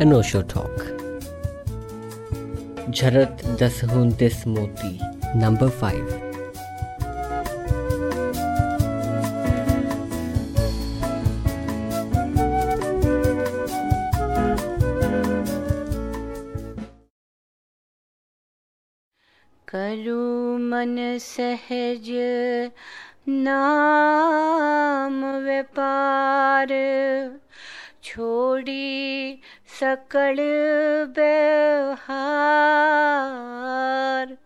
अनोशो talk. झरत दस this मोती नंबर फाइव। करू मन सहज नाम व्यापार छोड़ी सकल व्यवहार।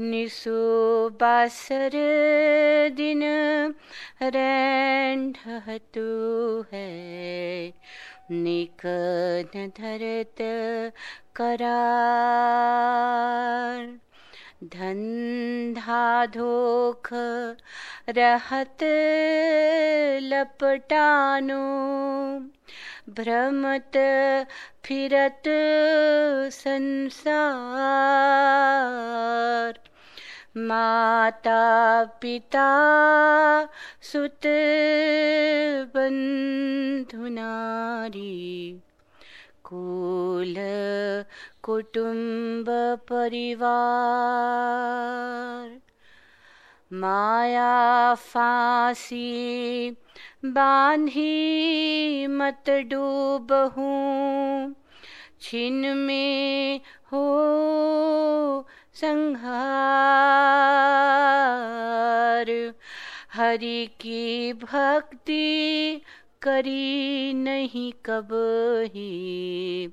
निशो बासर दिन रेंढहतु ढहतु है। निकन धरत करार। धंधा धोख रहत लपटानो भ्रमत फिरत संसार। माता पिता सुत बंधु नारी कुल कुटुम्ब परिवार। माया फांसी बांधी मत डूबहूँ, छिन में हो संहार। हरि की भक्ति करी नहीं कब ही।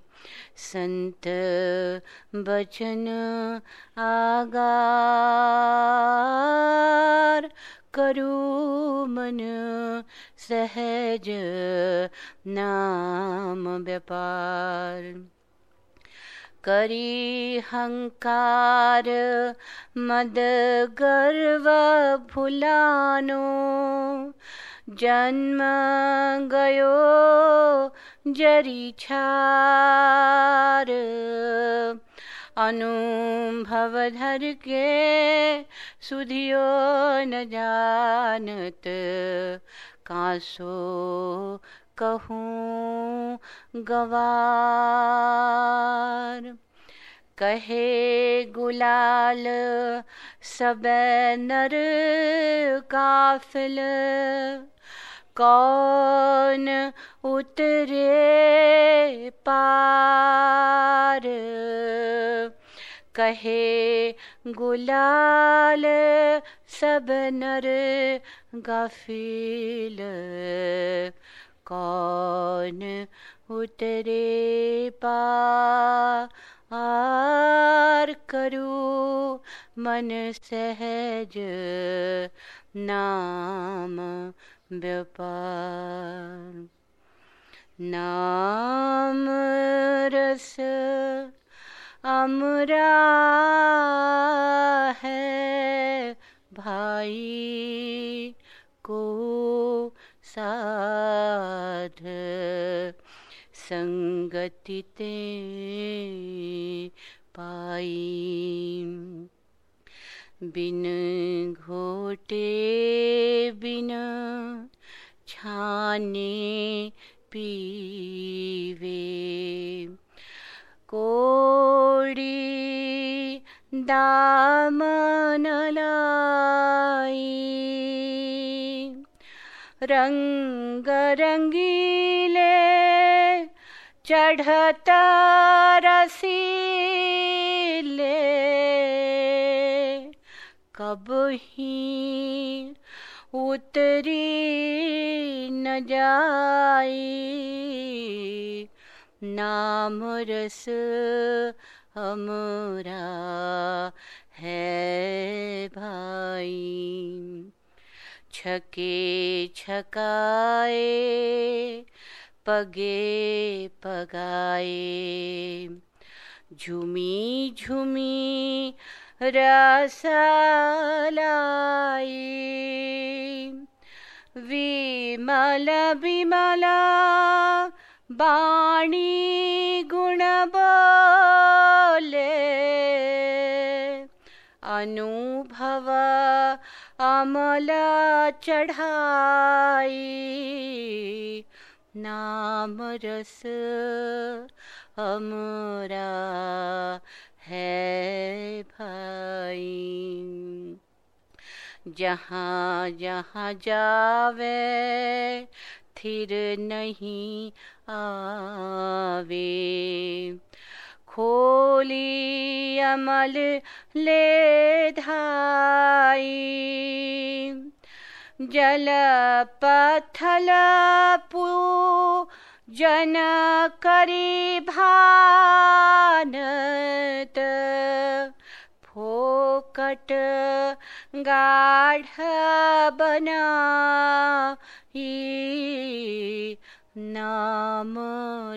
संत बचन आगार करू मन सहज नाम व्यापार। करी हंकार मद गर्व भुलानो जन्म गयो जरी छार। अनुभव धर के सुधियो न जानत, कासो कहूँ गवार। कहे गुलाल, सब नर काफिल। कौन उतरे पार? कहे, गुलाल सब नर गाफिल। कौन उतरे पार करू मन सहज नाम व्यापार नाम रस अमरा है भाई को साध। संगति ते पाई। बिन घोटे बिन छाने पीवे। कोड़ी दामन लाई रंग रंगीले चढ़त रसीले। कब ही उतरी न जाई। नाम रस हमरा है भाई। छके छकाए, पगे पगाए। झुमी झुमी रसलाई। विमल विमला बाणी गुण बोले अनुभव अमल चढ़ाई। नाम रस हमारा है भाई। जहाँ जहाँ जावे, थिर नहीं आवे। खोली अमल ले धाई। जल पथल पू जन करी भानत फोकट गाढ़ बना नाम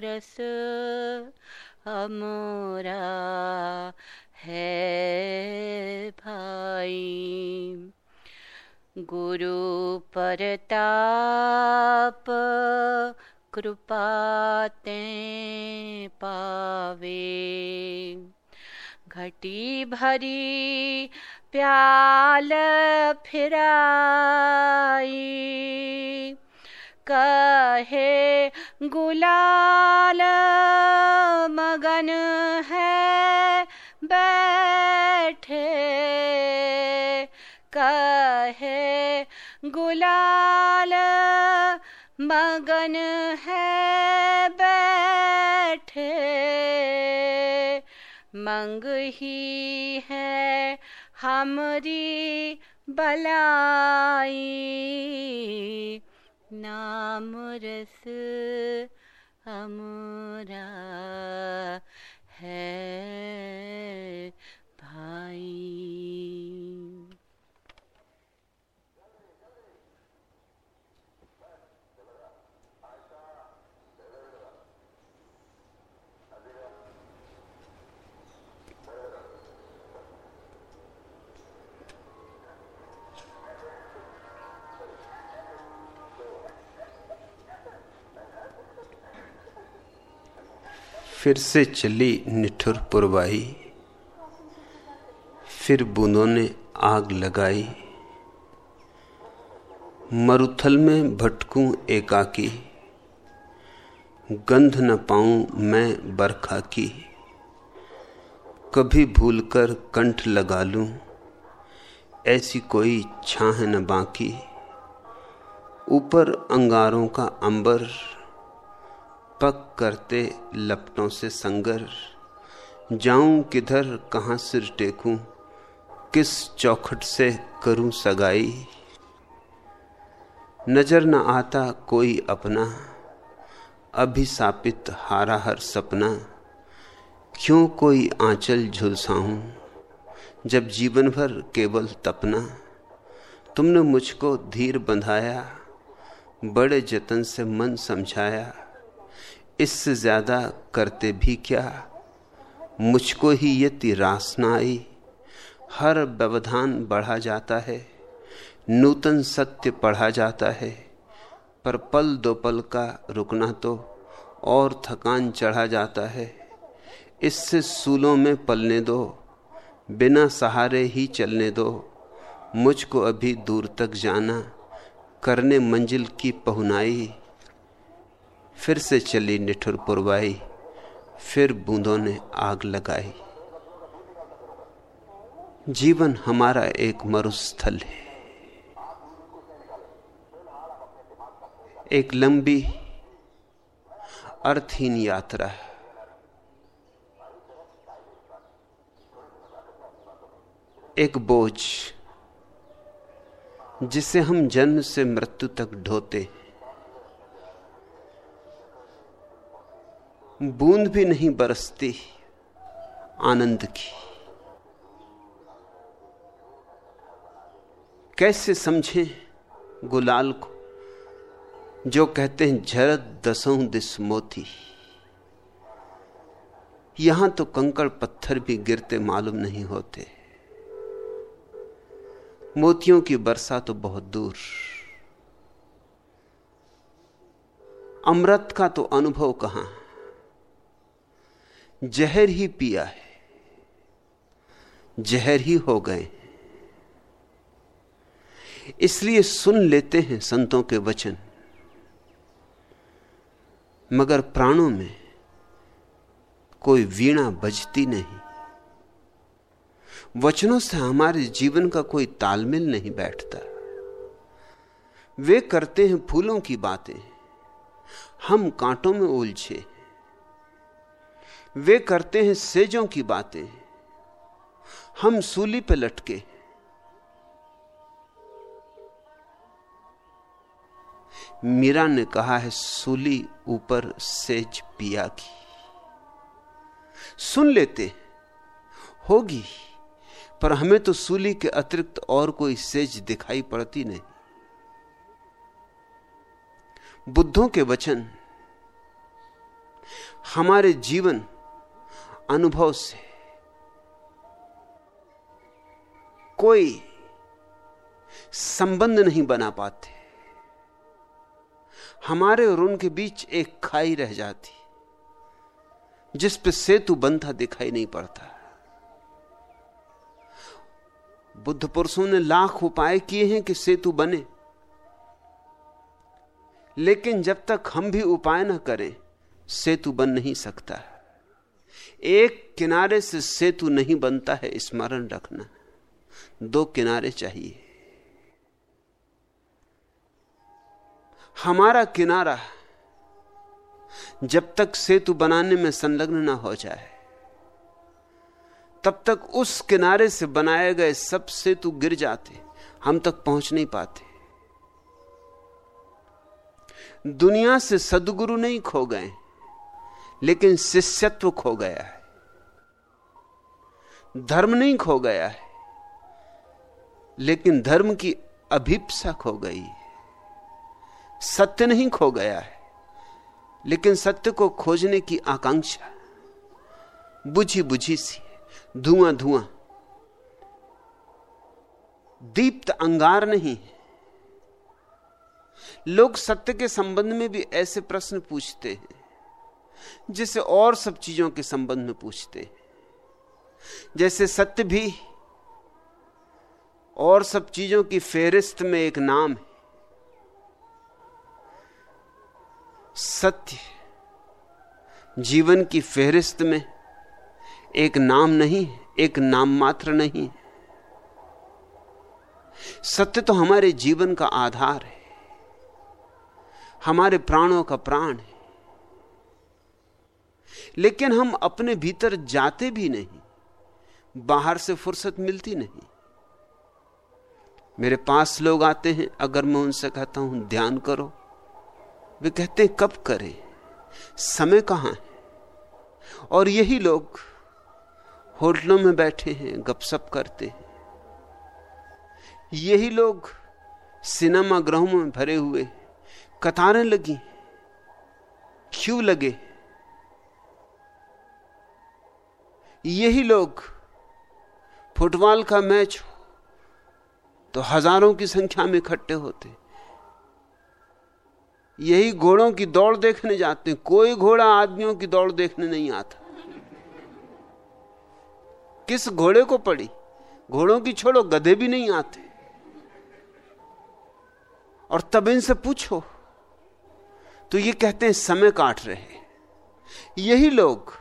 रस हमारा है भाई। गुरु परताप कृपाते पावे। घटी भरी प्याल फिराई। कहे गुलाल मगन है बैठे। कहे गुलाल मगन है बैठे। मंग ही है हमारी बलाई। नाम रस हमारा फिर से चली निठुर पुरवाई फिर बूंदों ने आग लगाई। मरुथल में भटकूं एकाकी। गंध न पाऊँ मैं बरखा की कभी भूलकर कंठ लगा लूँ, ऐसी कोई छाह न बाकी। ऊपर अंगारों का अंबर पक करते लपटों से संगर, जाऊँ किधर, कहाँ सिर टेकूं, किस चौखट से करूँ सगाई। नज़र न आता कोई अपना अभिसापित हारा हर सपना, क्यों कोई आंचल झुलसाऊं, जब जीवन भर केवल तपना। तुमने मुझको धीर बंधाया, बड़े जतन से मन समझाया इससे ज़्यादा करते भी क्या? मुझको ही ये तिरास न आई। हर व्यवधान बढ़ा जाता है। नूतन सत्य पढ़ा जाता है। पर पल दो पल का रुकना तो और थकान चढ़ा जाता है। इससे सूलों में पलने दो। बिना सहारे ही चलने दो। मुझको अभी दूर तक जाना। करने मंजिल की पहुनाई। फिर से चली निठुर पुरवाई, फिर बूंदों ने आग लगाई। जीवन हमारा एक मरुस्थल है। एक लंबी, अर्थहीन यात्रा है। एक बोझ, जिसे हम जन्म से मृत्यु तक ढोते बूंद भी नहीं बरसती, आनंद की। कैसे समझें गुलाल को, जो कहते हैं, झरत दसों दिस मोती यहाँ तो कंकड़ पत्थर भी गिरते मालूम नहीं होते। मोतियों की वर्षा तो बहुत दूर। अमृत का तो अनुभव कहाँ जहर ही पिया है, जहर ही हो गए इसलिए सुन लेते हैं संतों के वचन। मगर प्राणों में कोई वीणा बजती नहीं। वचनों से हमारे जीवन का कोई तालमेल नहीं बैठता। वे करते हैं फूलों की बातें। हम कांटों में उलझे वे करते हैं सेजों की बातें। हम सूली पे लटके। मीरा ने कहा है, सूली ऊपर सेज पिया की। सुन लेते, होगी, पर हमें तो सूली के अतिरिक्त और कोई सेज दिखाई पड़ती नहीं। बुद्धों के वचन, हमारे जीवन अनुभव से। कोई संबंध नहीं बना पाते। हमारे और उनके बीच एक खाई रह जाती, जिस पे सेतु बनता दिखाई नहीं पड़ता। बुद्ध पुरुषों ने लाख उपाय किए हैं कि सेतु बने। लेकिन जब तक हम भी उपाय ना करें, सेतु बन नहीं सकता। एक किनारे से सेतु नहीं बनता है, स्मरण रखना। दो किनारे चाहिए। हमारा किनारा जब तक सेतु बनाने में संलग्न ना हो जाए, तब तक उस किनारे से बनाए गए सब सेतु गिर जाते, हम तक पहुँच नहीं पाते। दुनिया से सदगुरु नहीं खो गए। लेकिन शिष्यत्व खो गया है। धर्म नहीं खो गया है। लेकिन धर्म की अभिप्सा खो गई सत्य नहीं खो गया है। लेकिन सत्य को खोजने की आकांक्षा बुझी बुझी सी धुआँ धुआँ दीप्त अंगार नहीं है। लोग सत्य के संबंध में भी ऐसे प्रश्न पूछते हैं। जिसे और सब चीज़ों के संबंध में पूछते हैं। जैसे सत्य भी और सब चीज़ों की फेरिस्त में एक नाम है। सत्य जीवन की फेरिस्त में एक नाम नहीं, एक नाम मात्र नहीं। सत्य तो हमारे जीवन का आधार है। हमारे प्राणों का प्राण है। लेकिन हम अपने भीतर जाते भी नहीं। बाहर से फुर्सत मिलती नहीं। मेरे पास लोग आते हैं, अगर मैं उनसे कहता हूँ, ध्यान करो। वे कहते हैं, कब करें? समय कहाँ है? और यही लोग होटलों में बैठे हैं, गपशप करते हैं। यही लोग सिनेमा ग्रहों में भरे हुए कतारें लगी क्यों लगे यही लोग फुटबॉल का मैच हो तो हज़ारों की संख्या में इकट्ठे होते यही घोड़ों की दौड़ देखने जाते हैं। कोई घोड़ा आदमियों की दौड़ देखने नहीं आता। किस घोड़े को पड़ी? घोड़ों की छोड़ो, गधे भी नहीं आते। और तब इनसे पूछो तो ये कहते हैं, समय काट रहे यही लोग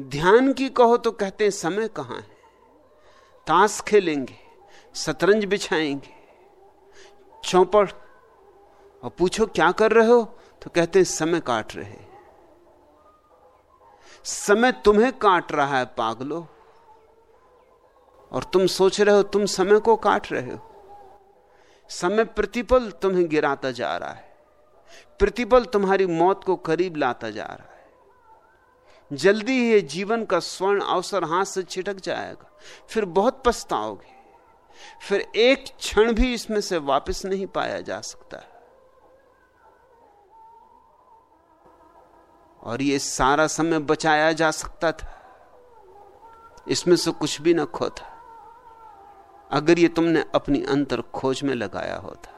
ध्यान की कहो तो कहते हैं, समय कहाँ है? ताश खेलेंगे, शतरंज बिछाएँगे। चौपड़, और पूछो क्या कर रहे हो? तो कहते हैं, समय काट रहे समय तुम्हें काट रहा है, पागलो। और तुम सोच रहे हो, तुम समय को काट रहे हो। समय प्रतिपल तुम्हें गिराता जा रहा है। प्रतिपल तुम्हारी मौत को करीब लाता जा रहा है। जल्दी ही जीवन का स्वर्ण अवसर हाथ से छिटक जाएगा। फिर बहुत पछताओगे। फिर एक क्षण भी इसमें से वापस नहीं पाया जा सकता। और ये सारा समय बचाया जा सकता था। इसमें से कुछ भी ना खोता। अगर ये तुमने अपनी अंतर खोज में लगाया होता।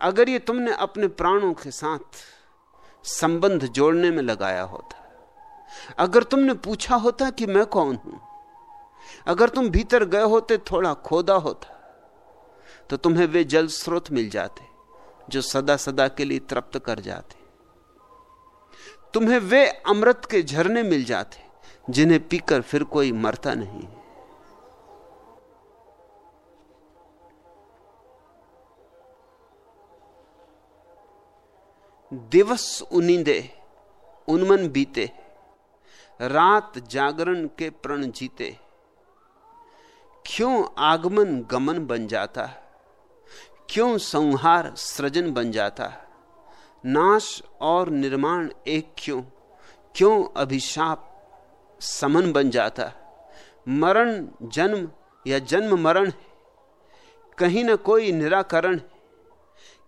अगर ये तुमने अपने प्राणों के साथ संबंध जोड़ने में लगाया होता अगर तुमने पूछा होता कि मैं कौन हूँ, अगर तुम भीतर गए होते, थोड़ा खोदा होता तो तुम्हें वे जल स्रोत मिल जाते, जो सदा सदा के लिए तृप्त कर जाते। तुम्हें वे अमृत के झरने मिल जाते, जिन्हें पीकर फिर कोई मरता नहीं दिवस उनिंदे, उन्मन बीते। रात जागरण के प्रण जीते। क्यों आगमन गमन बन जाता? क्यों संहार सृजन बन जाता? नाश और निर्माण एक क्यों? क्यों अभिशाप समन बन जाता? मरण जन्म या जन्म मरण, कहीं ना कोई निराकरण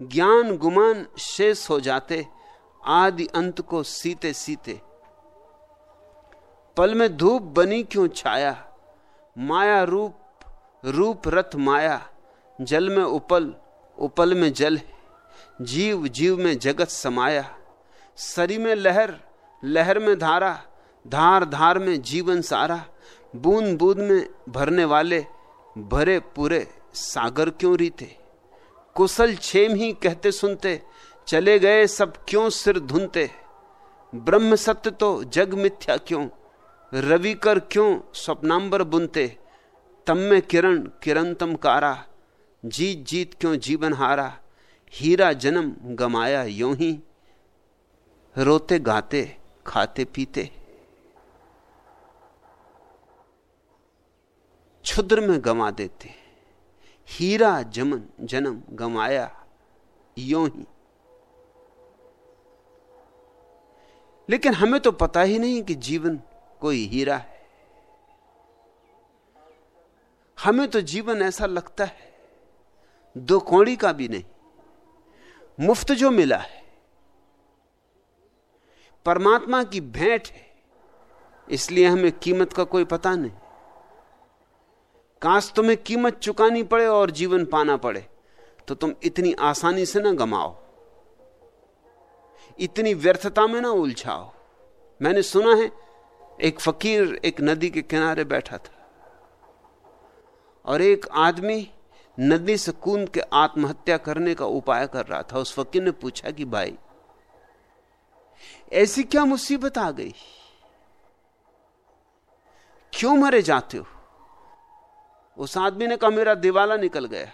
ज्ञान गुमान शेष हो जाते, आदि अंत को सीते सीते। पल में धूप बनी क्यों छाया? माया रूप रूप रथ माया। जल में उपल उपल में जल जीव जीव में जगत समाया। सरी में लहर लहर में धारा। धार धार में जीवन सारा। बूंद बूंद में भरने वाले, भरे पूरे सागर क्यों रीते? कुशल छेम ही कहते सुनते, चले गए सब क्यों सिर धुनते? ब्रह्म सत्य तो जग मिथ्या क्यों? रवि कर क्यों स्वप्नांबर बुनते? तम में किरण किरणतम कारा, जीत जीत क्यों जीवन हारा? हीरा जन्म गमाया यो ही, रोते गाते, खाते पीते। क्षुद्र में गमा देते। हीरा जमन जन्म गमाया यो ही। लेकिन हमें तो पता ही नहीं कि जीवन कोई हीरा है। हमें तो जीवन ऐसा लगता है, दो कौड़ी का भी नहीं, मुफ़्त जो मिला है। परमात्मा की भेंट है, इसलिए हमें कीमत का कोई पता नहीं। काश तुम्हें कीमत चुकानी पड़े और जीवन पाना पड़े तो तुम इतनी आसानी से ना गमाओ। इतनी व्यर्थता में ना उलझाओ। मैंने सुना है, एक फकीर एक नदी के किनारे बैठा था। और एक आदमी नदी से कूद के आत्महत्या करने का उपाय कर रहा था। उस फकीर ने पूछा कि, भाई, ऐसी क्या मुसीबत आ गई? क्यों मरे जाते हो? उस आदमी ने कहा, मेरा दिवाला निकल गया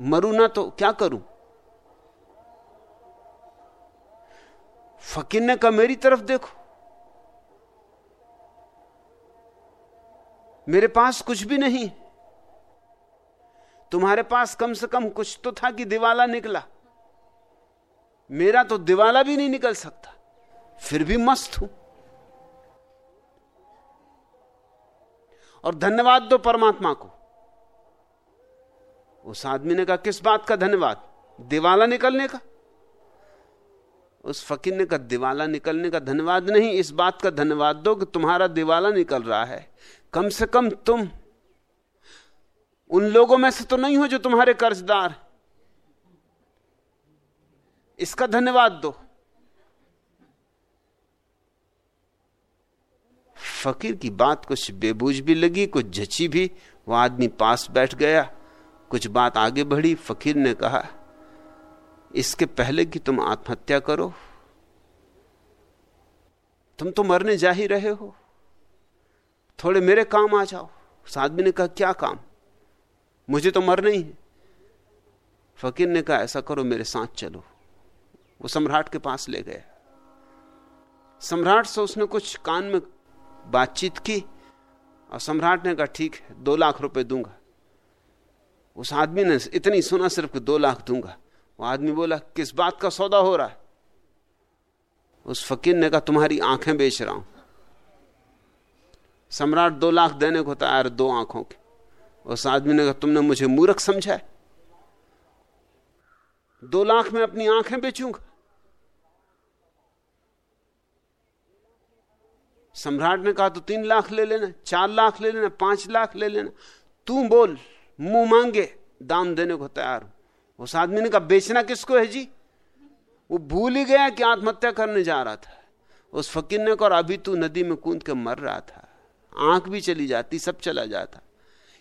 मरू ना तो क्या करूँ? फकीर ने कहा, मेरी तरफ़ देखो। मेरे पास कुछ भी नहीं। तुम्हारे पास कम से कम कुछ तो था कि दिवाला निकला। मेरा तो दिवाला भी नहीं निकल सकता। फिर भी मस्त हूँ। और धन्यवाद दो परमात्मा को। उस आदमी ने कहा, किस बात का धन्यवाद? दिवाला निकलने का? उस फकीर ने कहा, दिवाला निकलने का धन्यवाद नहीं, इस बात का धन्यवाद दो कि तुम्हारा दिवाला निकल रहा है। कम से कम तुम, उन लोगों में से तो नहीं हो जो तुम्हारे कर्जदार इसका धन्यवाद दो। फकीर की बात कुछ बेबूझ भी लगी, कुछ झची भी। वो आदमी पास बैठ गया। कुछ बात आगे बढ़ी। फकीर ने कहा, इसके पहले कि तुम आत्महत्या करो, तुम तो मरने जा ही रहे हो। थोड़े मेरे काम आ जाओ। उस आदमी ने कहा, क्या काम? मुझे तो मर नहीं है। फकीर ने कहा, ऐसा करो, मेरे साथ चलो। वो सम्राट के पास ले गया। सम्राट से उसने कुछ कान में बातचीत की और सम्राट ने कहा, ठीक है, दो लाख रुपए दूँगा। उस आदमी ने इतनी सुना सिर्फ़ कि दो लाख दूँगा। वो आदमी बोला, किस बात का सौदा हो रहा है? उस फकीर ने कहा, तुम्हारी आँखें बेच रहा हूँ। सम्राट दो लाख देने को तैयार, दो आँखों के। उस आदमी ने कहा, तुमने मुझे मूर्ख समझा दो लाख में अपनी आँखें बेचूँगा। सम्राट ने कहा तो तीन लाख ले लेना, चार लाख ले लेना, पाँच लाख ले लेना। तू बोल, मुँह मांगे, दाम देने को तैयार हूँ। उस आदमी ने कहा, बेचना किसको है जी? वो भूल ही गया कि आत्महत्या करने जा रहा था। उस फकीर ने कहा अभी तू नदी में कूद के मर रहा था। आँख भी चली जाती, सब चला जाता।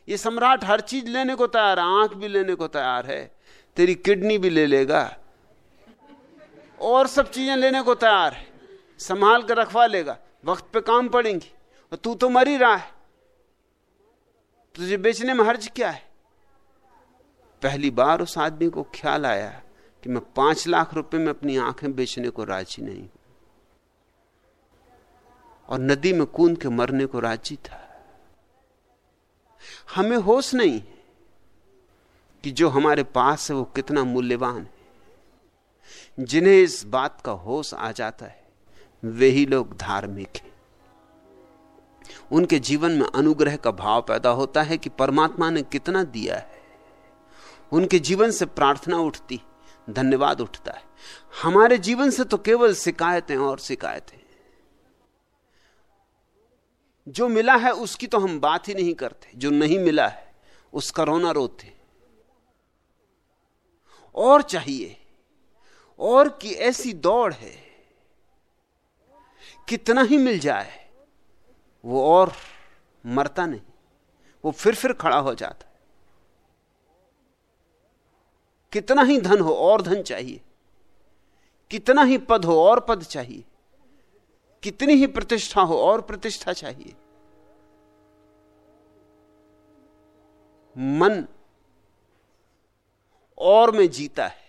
ये सम्राट हर चीज़ लेने को तैयार है, आँख भी लेने को तैयार है, तेरी किडनी भी ले लेगा। और सब चीज़ें लेने को तैयार है, संभाल कर रखवा लेगा। वक्त पे काम पड़ेंगी। और तू तो मर ही रहा है। तुझे बेचने में हर्ज क्या है? पहली बार उस आदमी को ख्याल आया कि मैं पाँच लाख रुपए में अपनी आँखें बेचने को राज़ी नहीं हूँ। और नदी में कूद के मरने को राज़ी था। हमें होश नहीं कि जो हमारे पास है वो कितना मूल्यवान है। जिन्हें इस बात का होश आ जाता है वे ही लोग धार्मिक हैं। उनके जीवन में अनुग्रह का भाव पैदा होता है कि परमात्मा ने कितना दिया है। उनके जीवन से प्रार्थना उठती, धन्यवाद उठता है। हमारे जीवन से तो केवल शिकायतें और शिकायतें जो मिला है उसकी तो हम बात ही नहीं करते। जो नहीं मिला है उसका रोना रोते और चाहिए, और की ऐसी दौड़ है कितना ही मिल जाए, वो और मरता नहीं, वो फिर फिर खड़ा हो जाता है। कितना ही धन हो, और धन चाहिए, कितना ही पद हो, और पद चाहिए, कितनी ही प्रतिष्ठा हो, और प्रतिष्ठा चाहिए। मन और में जीता है।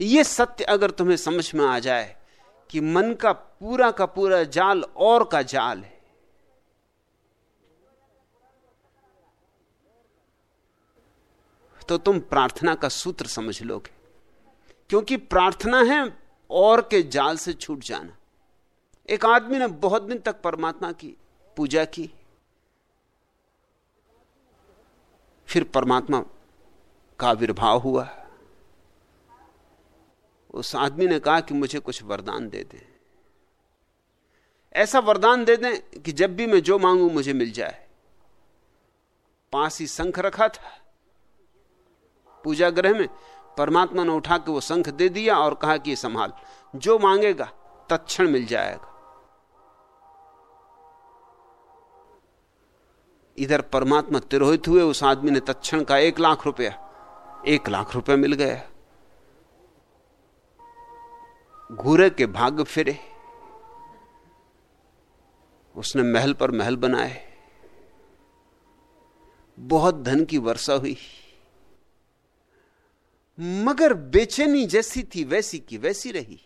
यह सत्य अगर तुम्हें समझ में आ जाए कि मन का पूरा का पूरा जाल और का जाल है। तो तुम प्रार्थना का सूत्र समझ लोगे। क्योंकि प्रार्थना है और के जाल से छूट जाना। एक आदमी ने बहुत दिन तक परमात्मा की पूजा की। फिर परमात्मा का आविर्भाव हुआ। उस आदमी ने कहा कि मुझे कुछ वरदान दे दें। ऐसा वरदान दे दें कि जब भी मैं जो मांगू मुझे मिल जाए। पास ही शंख रखा था। पूजा ग्रह में परमात्मा ने उठा के वो शंख दे दिया और कहा कि संभाल। जो मांगेगा, तत्क्षण मिल जाएगा। इधर परमात्मा तिरोहित हुए, उस आदमी ने तत्क्षण का एक लाख रुपया, एक लाख रुपया मिल गया। घूरे के भाग फिरे। उसने महल पर महल बनाए। बहुत धन की वर्षा हुई। मगर बेचैनी जैसी थी वैसी की वैसी रही।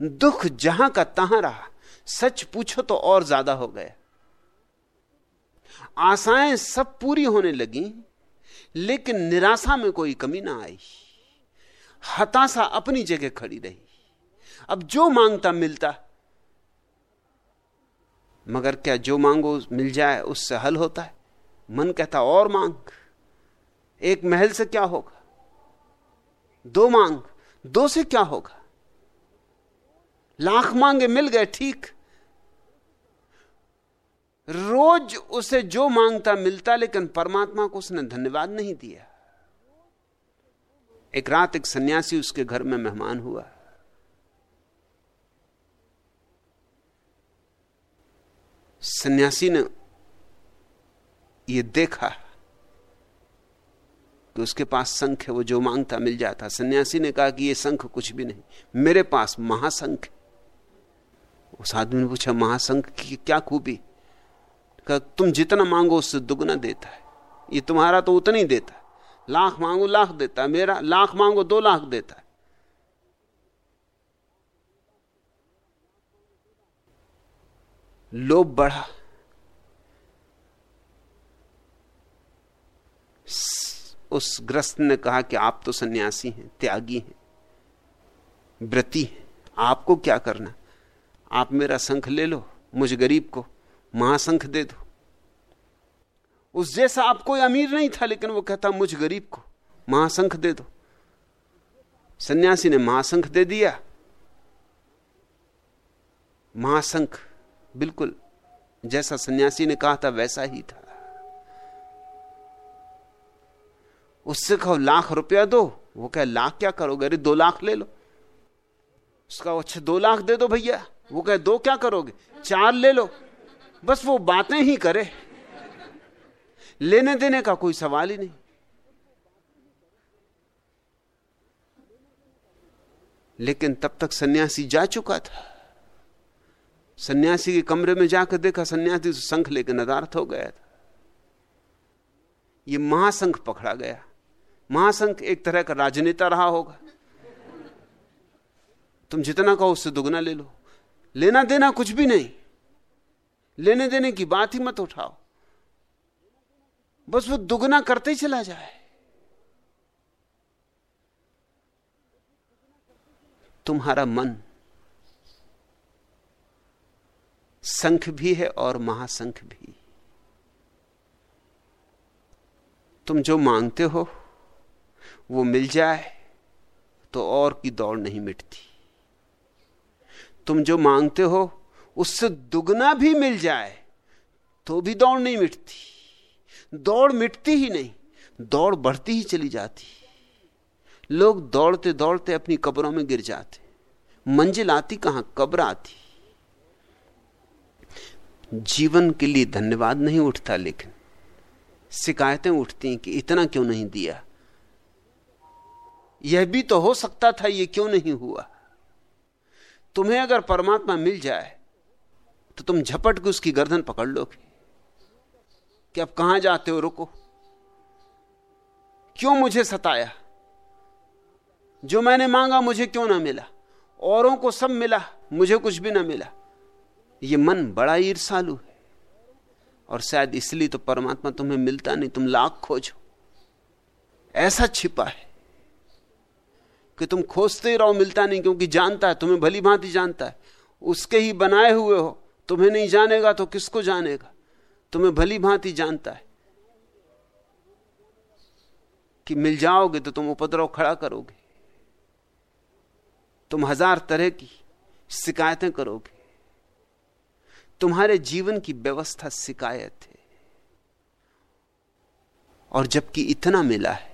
दुख जहाँ का तहां रहा। सच पूछो तो और ज़्यादा हो गया। आशाएँ सब पूरी होने लगी, लेकिन निराशा में कोई कमी ना आई। हताशा अपनी जगह खड़ी रही। अब जो माँगता मिलता, मगर क्या जो मांगो मिल जाए, उससे हल होता है? मन कहता, और मांग। एक महल से क्या होगा? दो मांग। दो से क्या होगा? लाख मांगे मिल गए, ठीक। रोज उसे जो माँगता मिलता, लेकिन परमात्मा को उसने धन्यवाद नहीं दिया। एक रात एक सन्यासी उसके घर में मेहमान हुआ। सन्यासी ने यह देखा कि उसके पास संख है, वो जो माँगता मिल जाता। सन्यासी ने कहा कि ये संख कुछ भी नहीं, मेरे पास महासंख उस आदमी ने पूछा महासंख की क्या खूबी? कहा, तुम जितना मांगो उससे दुगना देता है। ये तुम्हारा तो उतना ही देता है। लाख मांगो लाख देता है, मेरा लाख मांगो दो लाख देता है। लोभ बढ़ा। उस ग्रस्त ने कहा कि आप तो सन्यासी हैं, त्यागी हैं, व्रति हैं, आपको क्या करना? आप मेरा संख ले लो, मुझ गरीब को महासंख दे दो। उस जैसा आप कोई अमीर नहीं था, लेकिन वो कहता, मुझ गरीब को महासंख दे दो। सन्यासी ने महासंख दे दिया। महासंख बिल्कुल जैसा सन्यासी ने कहा था, वैसा ही था। उससे कहो, लाख रुपया दो। वो कहे, लाख क्या करोगे? अरे, दो लाख ले लो। उसका अच्छा दो लाख दे दो भैया। वो कहे, दो क्या करोगे? चार ले लो। बस वो बातें ही करे। लेने देने का कोई सवाल ही नहीं। लेकिन तब तक सन्यासी जा चुका था। सन्यासी के कमरे में जाकर देखा, सन्यासी संख लेकर नदार्थ हो गया था। ये महासंख पकड़ा गया। महासंख एक तरह का राजनेता रहा होगा। तुम जितना कहो उससे दुगना ले लो। लेना देना कुछ भी नहीं। लेने देने की बात ही मत उठाओ। बस वो दुगना करते ही चला जाए। तुम्हारा मन संख भी है और महासंख भी। तुम जो मांगते हो, वो मिल जाए तो और की दौड़ नहीं मिटती। तुम जो मांगते हो, उससे दुगना भी मिल जाए तो भी दौड़ नहीं मिटती। दौड़ मिटती ही नहीं, दौड़ बढ़ती ही चली जाती। लोग दौड़ते दौड़ते अपनी कब्रों में गिर जाते। मंजिल आती कहाँ, कब्र आती। जीवन के लिए धन्यवाद नहीं उठता, लेकिन शिकायतें उठती कि इतना क्यों नहीं दिया। यह भी तो हो सकता था यह क्यों नहीं हुआ? तुम्हें अगर परमात्मा मिल जाए तो तुम झपट के उसकी गर्दन पकड़ लोगे। कि अब कहाँ जाते हो? रुको। क्यों मुझे सताया? जो मैंने मांगा मुझे क्यों ना मिला? औरों को सब मिला, मुझे कुछ भी ना मिला। ये मन बड़ा ईर्षालु है। और शायद इसलिए तो परमात्मा तुम्हें मिलता नहीं, तुम लाख खोजो ऐसा छिपा है कि तुम खोजते ही रहो, मिलता नहीं, क्योंकि जानता है, तुम्हें भली भांति जानता है। उसके ही बनाए हुए हो, तुम्हें नहीं जानेगा तो किसको जानेगा? तुम्हें भली भांति जानता है कि मिल जाओगे तो तुम उपद्रव खड़ा करोगे। तुम हज़ार तरह की शिकायतें करोगे। तुम्हारे जीवन की व्यवस्था शिकायत है। और जबकि इतना मिला है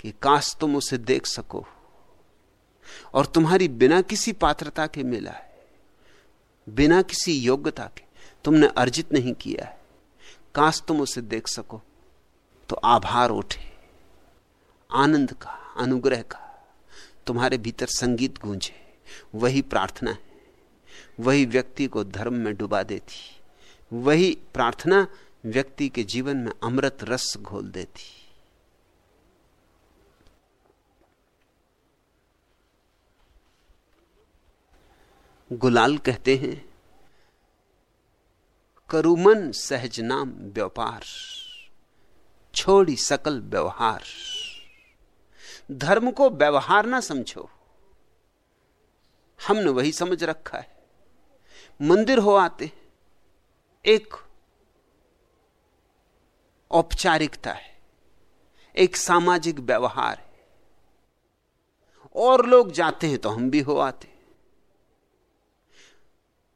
कि काश तुम उसे देख सको और तुम्हारी बिना किसी पात्रता के मिला है, बिना किसी योग्यता के। तुमने अर्जित नहीं किया है। काश तुम उसे देख सको। तो आभार उठे आनंद का, अनुग्रह का। तुम्हारे भीतर संगीत गूंजे। वही प्रार्थना है। वही व्यक्ति को धर्म में डुबा देती। वही प्रार्थना व्यक्ति के जीवन में अमृत रस घोल देती। गुलाल कहते हैं करुमन सहज नाम व्यापार, छोड़ी सकल व्यवहार। धर्म को व्यवहार ना समझो। हमने वही समझ रखा है। मंदिर हो आते, एक औपचारिकता है, एक सामाजिक व्यवहार है। और लोग जाते हैं तो हम भी हो आते।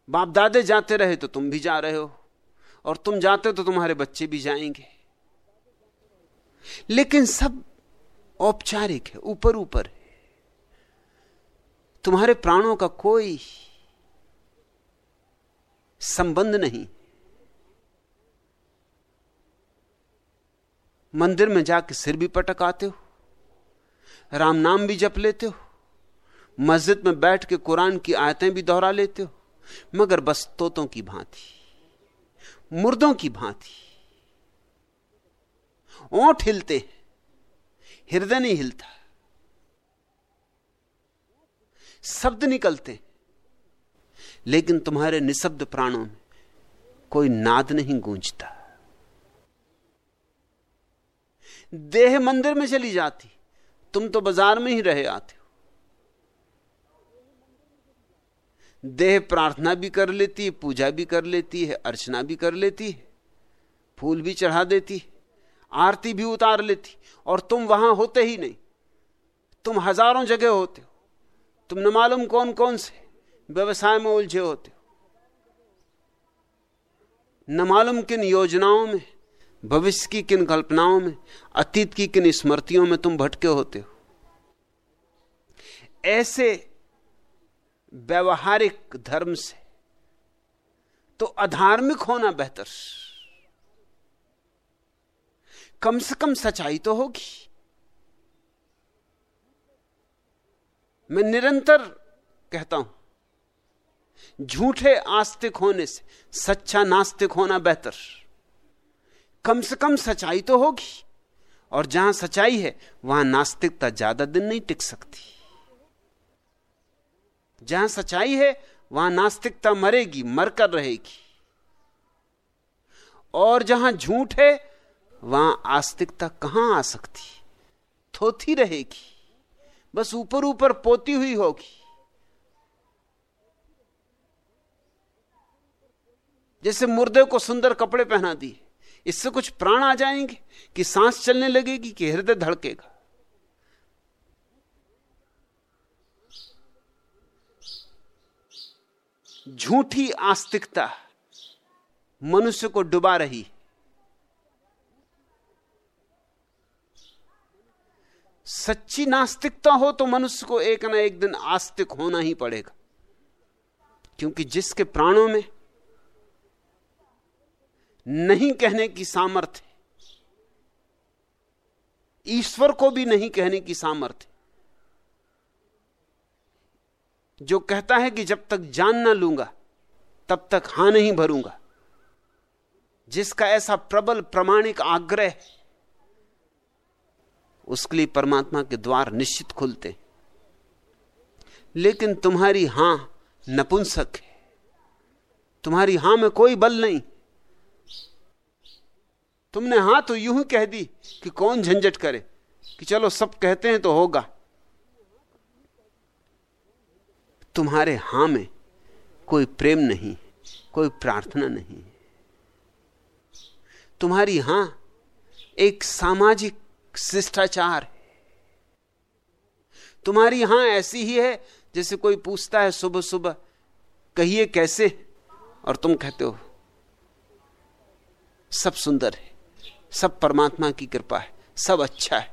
बाप दादे जाते रहे तो तुम भी जा रहे हो। और तुम जाते तो तुम्हारे बच्चे भी जाएँगे। लेकिन सब औपचारिक है ऊपर ऊपर है। तुम्हारे प्राणों का कोई संबंध नहीं। मंदिर में जाके सिर भी पटक आते हो, राम नाम भी जप लेते हो, मस्जिद में बैठ के कुरान की आयतें भी दोहरा लेते हो, मगर बस तोतों की भांति। मुर्दों की भांति। ओंठ हिलते हृदय नहीं हिलता। शब्द निकलते लेकिन तुम्हारे निशब्द प्राणों में कोई नाद नहीं गूंजता। देह मंदिर में चली जाती, तुम तो बाज़ार में ही रहे आते हो देह प्रार्थना भी कर लेती है, पूजा भी कर लेती है, अर्चना भी कर लेती है, फूल भी चढ़ा देती है, आरती भी उतार लेती और तुम वहाँ होते ही नहीं। तुम हज़ारों जगह होते हो। तुम न मालूम कौन कौन से व्यवसाय में उलझे होते हो। न मालूम किन योजनाओं में, भविष्य की किन कल्पनाओं में, अतीत की किन स्मृतियों में तुम भटके होते हो। ऐसे व्यवहारिक धर्म से तो अधार्मिक होना बेहतर। कम से कम सच्चाई तो होगी। मैं निरंतर कहता हूँ, झूठे आस्तिक होने से सच्चा नास्तिक होना बेहतर। कम से कम सच्चाई तो होगी, और जहाँ सच्चाई है, वहाँ नास्तिकता ज़्यादा दिन नहीं टिक सकती। जहाँ सच्चाई है, वहाँ नास्तिकता मरेगी, मरकर रहेगी। और जहाँ झूठ है, वहाँ आस्तिकता कहाँ आ सकती? थोथी रहेगी। बस ऊपर ऊपर पोती हुई होगी। जैसे मुर्दे को सुंदर कपड़े पहना दिए, इससे कुछ प्राण आ जाएँगे कि सांस चलने लगेगी कि हृदय धड़केगा। झूठी आस्तिकता मनुष्य को डुबा रही सच्ची नास्तिकता हो तो मनुष्य को एक ना एक दिन आस्तिक होना ही पड़ेगा। क्योंकि जिसके प्राणों में नहीं कहने की सामर्थ्य ईश्वर को भी नहीं कहने की सामर्थ्य जो कहता है कि जब तक जान ना लूँगा, तब तक हाँ नहीं भरूँगा। जिसका ऐसा प्रबल प्रमाणिक आग्रह, उसके लिए परमात्मा के द्वार निश्चित खुलते। लेकिन तुम्हारी हाँ नपुंसक है। तुम्हारी हाँ में कोई बल नहीं। तुमने हाँ तो यूँ ही कह दी कि कौन झंझट करे, कि चलो सब कहते हैं तो होगा। तुम्हारे हाँ में कोई प्रेम नहीं, कोई प्रार्थना नहीं। तुम्हारी हाँ एक सामाजिक शिष्टाचार है। तुम्हारी हाँ ऐसी ही है जैसे कोई पूछता है, सुबह सुबह कहिए कैसे? और तुम कहते हो, सब सुंदर है, सब परमात्मा की कृपा है, सब अच्छा है।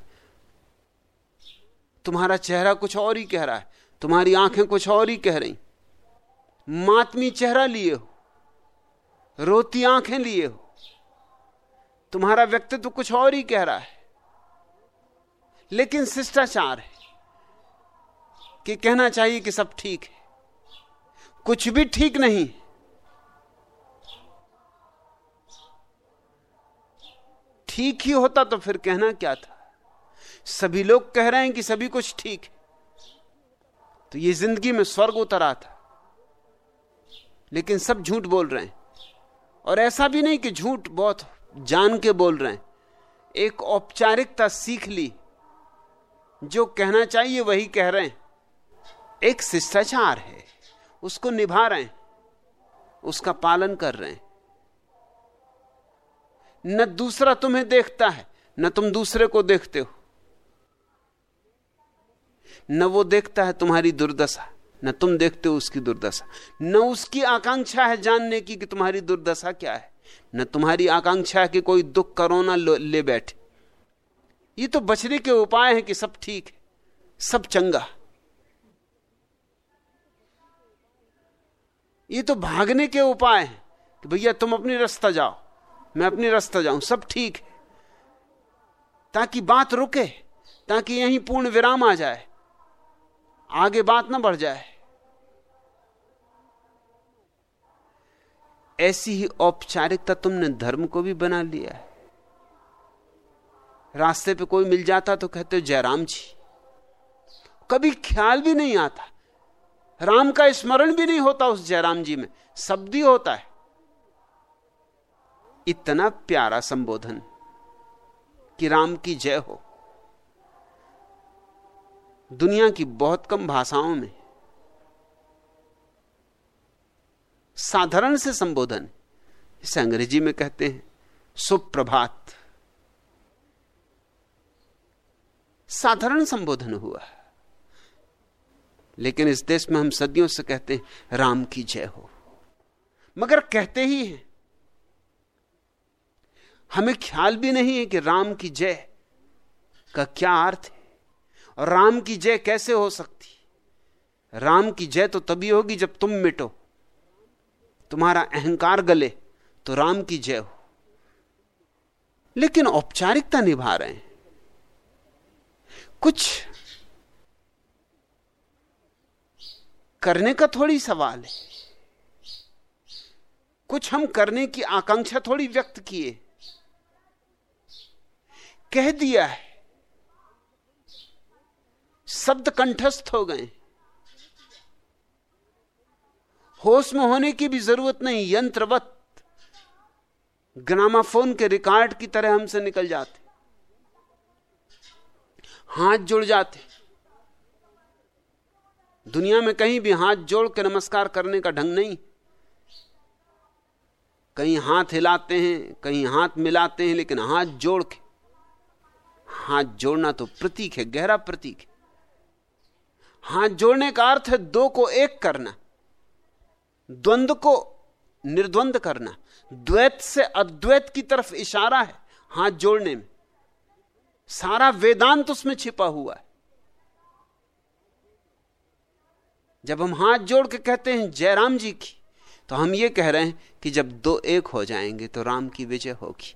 तुम्हारा चेहरा कुछ और ही कह रहा है तुम्हारी आँखें कुछ और ही कह रही। मातमी चेहरा लिए हो, रोती आँखें लिए हो। तुम्हारा व्यक्तित्व कुछ और ही कह रहा है। लेकिन शिष्टाचार है कि कहना चाहिए कि सब ठीक है। कुछ भी ठीक नहीं। ठीक ही होता तो फिर कहना क्या था? सभी लोग कह रहे हैं कि सभी कुछ ठीक है। तो ये ज़िंदगी में स्वर्ग उतरा था लेकिन सब झूठ बोल रहे हैं। और ऐसा भी नहीं कि झूठ बहुत जान के बोल रहे हैं। एक औपचारिकता सीख ली। जो कहना चाहिए वही कह रहे हैं। एक शिष्टाचार है। उसको निभा रहे हैं। उसका पालन कर रहे हैं। न दूसरा तुम्हें देखता है, न तुम दूसरे को देखते हो। न वो देखता है तुम्हारी दुर्दशा, न तुम देखते हो उसकी दुर्दशा। न उसकी आकांक्षा है जानने की कि तुम्हारी दुर्दशा क्या है। न तुम्हारी आकांक्षा है कि कोई दुख करोना ले बैठे। ये तो बचने के उपाय हैं कि सब ठीक है, सब चंगा। ये तो भागने के उपाय हैं कि भैया तुम अपनी रास्ता जाओ, मैं अपनी रास्ता जाऊँ, सब ठीक है। ताकि बात रुके, ताकि यहीं पूर्ण विराम आ जाए। आगे बात ना बढ़ जाए। ऐसी ही औपचारिकता तुमने धर्म को भी बना लिया है। रास्ते पे कोई मिल जाता तो कहते हो, जयराम जी, कभी ख्याल भी नहीं आता। राम का स्मरण भी नहीं होता उस जयराम जी में शब्द ही होता है। इतना प्यारा संबोधन कि राम की जय हो। दुनिया की बहुत कम भाषाओं में साधारण से संबोधन, इसे अंग्रेज़ी में कहते हैं सुप्रभात। साधारण संबोधन हुआ। लेकिन इस देश में हम सदियों से कहते हैं, राम की जय हो। मगर कहते ही हैं, हमें ख्याल भी नहीं है कि राम की जय का क्या अर्थ है। राम की जय कैसे हो सकती? राम की जय तो तभी होगी जब तुम मिटो। तुम्हारा अहंकार गले तो राम की जय हो। लेकिन औपचारिकता निभा रहे हैं। कुछ करने का थोड़ी सवाल है। कुछ हम करने की आकांक्षा थोड़ी व्यक्त किए। कह दिया है शब्द कंठस्थ हो गए। होश में होने की भी ज़रूरत नहीं, यंत्रवत। ग्रामाफोन के रिकॉर्ड की तरह हमसे निकल जाते। हाथ जुड़ जाते। दुनिया में कहीं भी हाथ जोड़ के नमस्कार करने का ढंग नहीं। कहीं हाथ हिलाते हैं, कहीं हाथ मिलाते हैं, लेकिन हाथ जोड़ के। हाथ जोड़ना तो प्रतीक है, गहरा प्रतीक है। हाथ जोड़ने का अर्थ है दो को एक करना, द्वंद को निर्द्वंद करना। द्वैत से अद्वैत की तरफ़ इशारा है हाथ जोड़ने में। सारा वेदांत उसमें छिपा हुआ है। जब हम हाथ जोड़ के कहते हैं जयराम जी की तो हम ये कह रहे हैं कि जब दो एक हो जाएँगे तो राम की विजय होगी।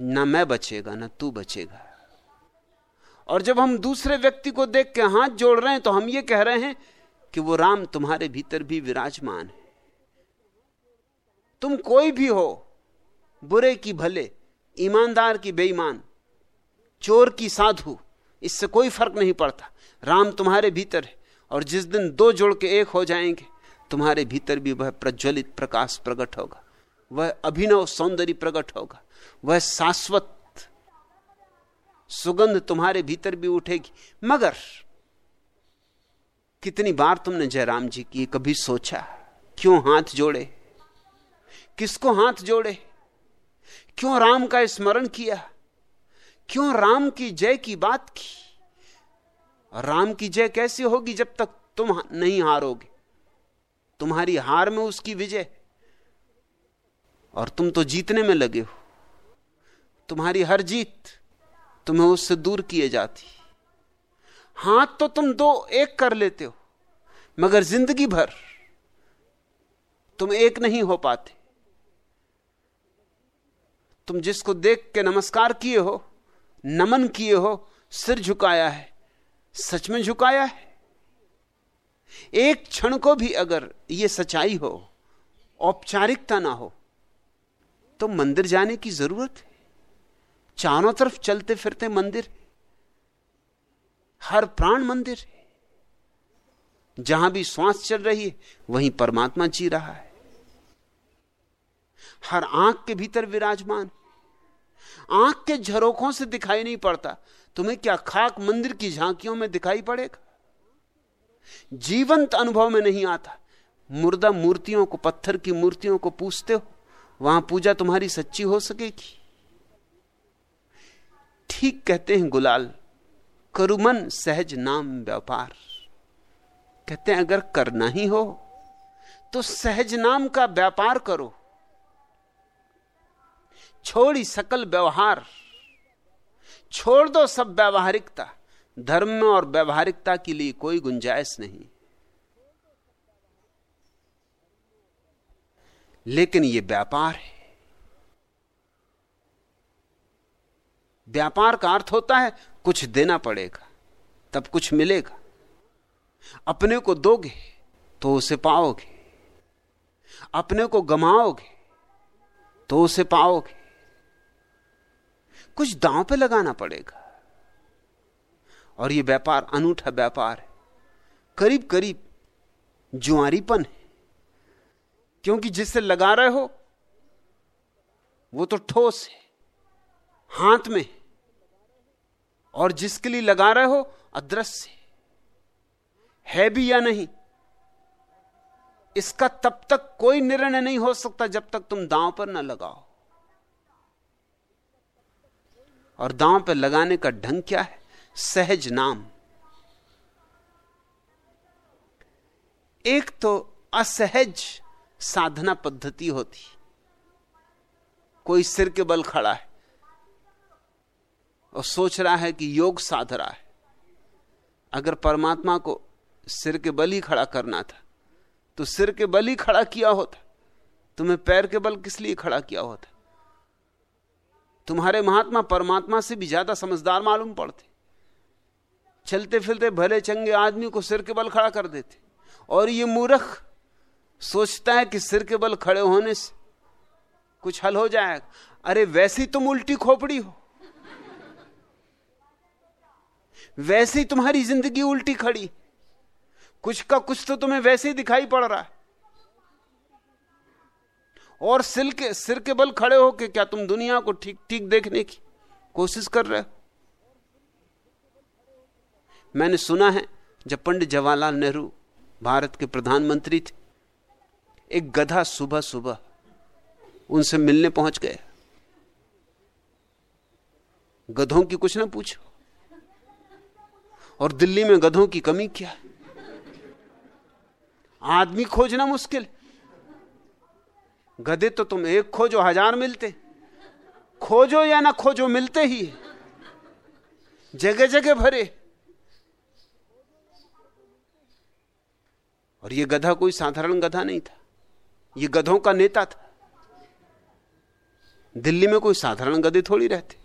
ना मैं बचेगा, ना तू बचेगा। और जब हम दूसरे व्यक्ति को देख के हाथ जोड़ रहे हैं तो हम ये कह रहे हैं कि वो राम तुम्हारे भीतर भी विराजमान है। तुम कोई भी हो, बुरे की भले, ईमानदार की बेईमान, चोर की साधु, इससे कोई फ़र्क नहीं पड़ता। राम तुम्हारे भीतर है, और जिस दिन दो जोड़ के एक हो जाएँगे, तुम्हारे भीतर भी वह प्रज्वलित प्रकाश प्रकट होगा, वह अभिनव सौंदर्य प्रकट होगा, वह शाश्वत सुगंध तुम्हारे भीतर भी उठेगी। मगर, कितनी बार तुमने जयराम जी की कभी सोचा, क्यों हाथ जोड़े? किसको हाथ जोड़े? क्यों राम का स्मरण किया? क्यों राम की जय की बात की? राम की जय कैसी होगी जब तक तुम नहीं हारोगे? तुम्हारी हार में उसकी विजय। और तुम तो जीतने में लगे हो। तुम्हारी हर जीत तुम्हें उससे दूर किए जाती। हाथ तो तुम दो, एक कर लेते हो, मगर ज़िंदगी भर तुम एक नहीं हो पाते। तुम जिसको देख के नमस्कार किए हो, नमन किए हो, सिर झुकाया है सच में झुकाया है। एक क्षण को भी अगर यह सच्चाई हो, औपचारिकता ना हो तो मंदिर जाने की ज़रूरत है। चारों तरफ़ चलते फिरते मंदिर, हर प्राण मंदिर, जहाँ भी श्वास चल रही है, वहीं परमात्मा जी रहा है। हर आँख के भीतर विराजमान, आँख के झरोखों से दिखाई नहीं पड़ता, तुम्हें क्या खाक मंदिर की झांकियों में दिखाई पड़ेगा? जीवंत अनुभव में नहीं आता, मुर्दा मूर्तियों को, पत्थर की मूर्तियों को पूछते हो, वहाँ पूजा तुम्हारी सच्ची हो सकेगी। ठीक कहते हैं गुलाल, करुमन सहज नाम व्यापार। कहते हैं, अगर करना ही हो तो सहज नाम का व्यापार करो। छोड़ी सकल व्यवहार, छोड़ दो सब व्यवहारिकता। धर्म और व्यवहारिकता के लिए कोई गुंजाइश नहीं। लेकिन यह व्यापार है। व्यापार का अर्थ होता है, कुछ देना पड़ेगा, तब कुछ मिलेगा। अपने को दोगे तो उसे पाओगे। अपने को गमाओगे तो उसे पाओगे। कुछ दांव पे लगाना पड़ेगा। और यह व्यापार, अनूठा व्यापार है। करीब करीब जुआरीपन है। क्योंकि जिससे लगा रहे हो, वो तो ठोस है, हाथ में और जिसके लिए लगा रहे हो, अदृश्य है। भी या नहीं? इसका तब तक कोई निर्णय नहीं हो सकता जब तक तुम दांव पर ना लगाओ। और दांव पर लगाने का ढंग क्या है? सहज नाम। एक तो असहज साधना पद्धति होती। कोई सिर के बल खड़ा है। और सोच रहा है कि योग साध रहा है। अगर परमात्मा को सिर के बल ही खड़ा करना था तो सिर के बल ही खड़ा किया होता। तुम्हें पैर के बल किस लिए खड़ा किया होता? तुम्हारे महात्मा परमात्मा से भी ज़्यादा समझदार मालूम पड़ते। चलते फिरते भले चंगे आदमी को सिर के बल खड़ा कर देते। और ये मूर्ख सोचता है कि सिर के बल खड़े होने से कुछ हल हो जाएगा। अरे वैसी तुम उल्टी खोपड़ी हो। वैसे ही तुम्हारी ज़िंदगी उल्टी खड़ी। कुछ का कुछ तो तुम्हें वैसे ही दिखाई पड़ रहा है। और सिर के सिर के बल खड़े होके क्या तुम दुनिया को ठीक ठीक देखने की कोशिश कर रहे हो? मैंने सुना है, जब पंडित जवाहरलाल नेहरू भारत के प्रधानमंत्री थे, एक गधा सुबह सुबह उनसे मिलने पहुँच गए गधों की कुछ ना पूछो। और दिल्ली में गधों की कमी क्या आदमी खोजना मुश्किल। गधे तो तुम एक खोजो, हज़ार मिलते। खोजो या ना खोजो, मिलते ही जगह जगह भरे। और ये गधा कोई साधारण गधा नहीं था। ये गधों का नेता था। दिल्ली में कोई साधारण गधे थोड़ी रहते।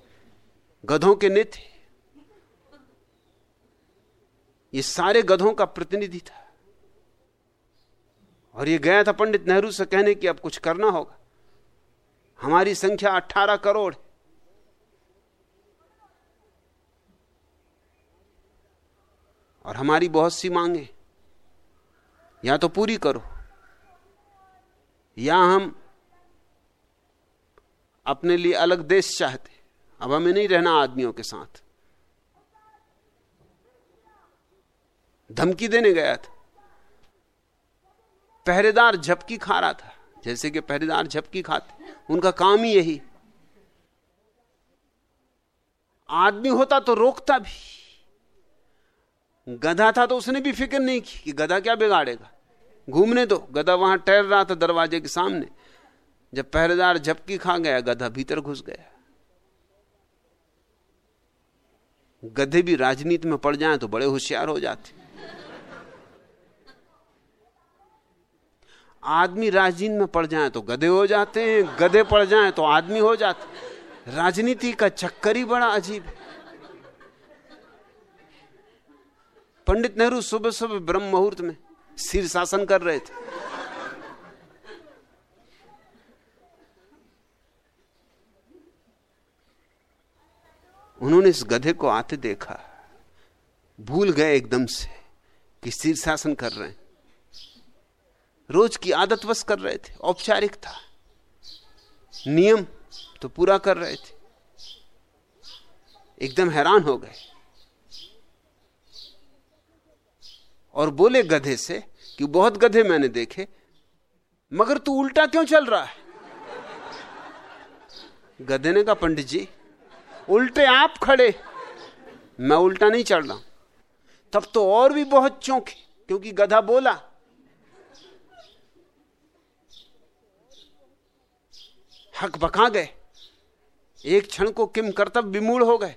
गधों के नेते। ये सारे गधों का प्रतिनिधि था। और ये गया था पंडित नेहरू से कहने की अब कुछ करना होगा। हमारी संख्या 18 करोड़ और हमारी बहुत सी मांगे। या तो पूरी करो, या हम अपने लिए अलग देश चाहते। अब हमें नहीं रहना आदमियों के साथ। धमकी देने गया था। पहरेदार झपकी खा रहा था, जैसे कि पहरेदार झपकी खाते। उनका काम ही यही। आदमी होता तो रोकता भी। गधा था तो उसने भी फ़िक्र नहीं की कि गधा क्या बिगाड़ेगा। घूमने दो, गधा वहाँ टहल रहा था दरवाजे के सामने। जब पहरेदार झपकी खा गया, गधा भीतर घुस गया। गधे भी राजनीति में पड़ जाए तो बड़े होशियार हो जाते। आदमी राजनीति में पड़ जाए तो गधे हो जाते हैं, गधे पड़ जाए तो आदमी हो जाते राजनीति का चक्कर ही बड़ा अजीब है। पंडित नेहरू सुबह सुबह ब्रह्म मुहूर्त में सिर शासन कर रहे थे। उन्होंने इस गधे को आते देखा, भूल गए एकदम से कि शीर्षासन कर रहे हैं। रोज की आदत वश कर रहे थे, औपचारिक था। नियम तो पूरा कर रहे थे। एकदम हैरान हो गए। और बोले गधे से कि बहुत गधे मैंने देखे, मगर तू उल्टा क्यों चल रहा है? गधे ने कहा, पंडित जी, उल्टे आप खड़े। मैं उल्टा नहीं चल रहा तब तो और भी बहुत चौंके, क्योंकि गधा बोला हक बका गए। एक क्षण को किम कर्तव्य विमूढ़ हो गए।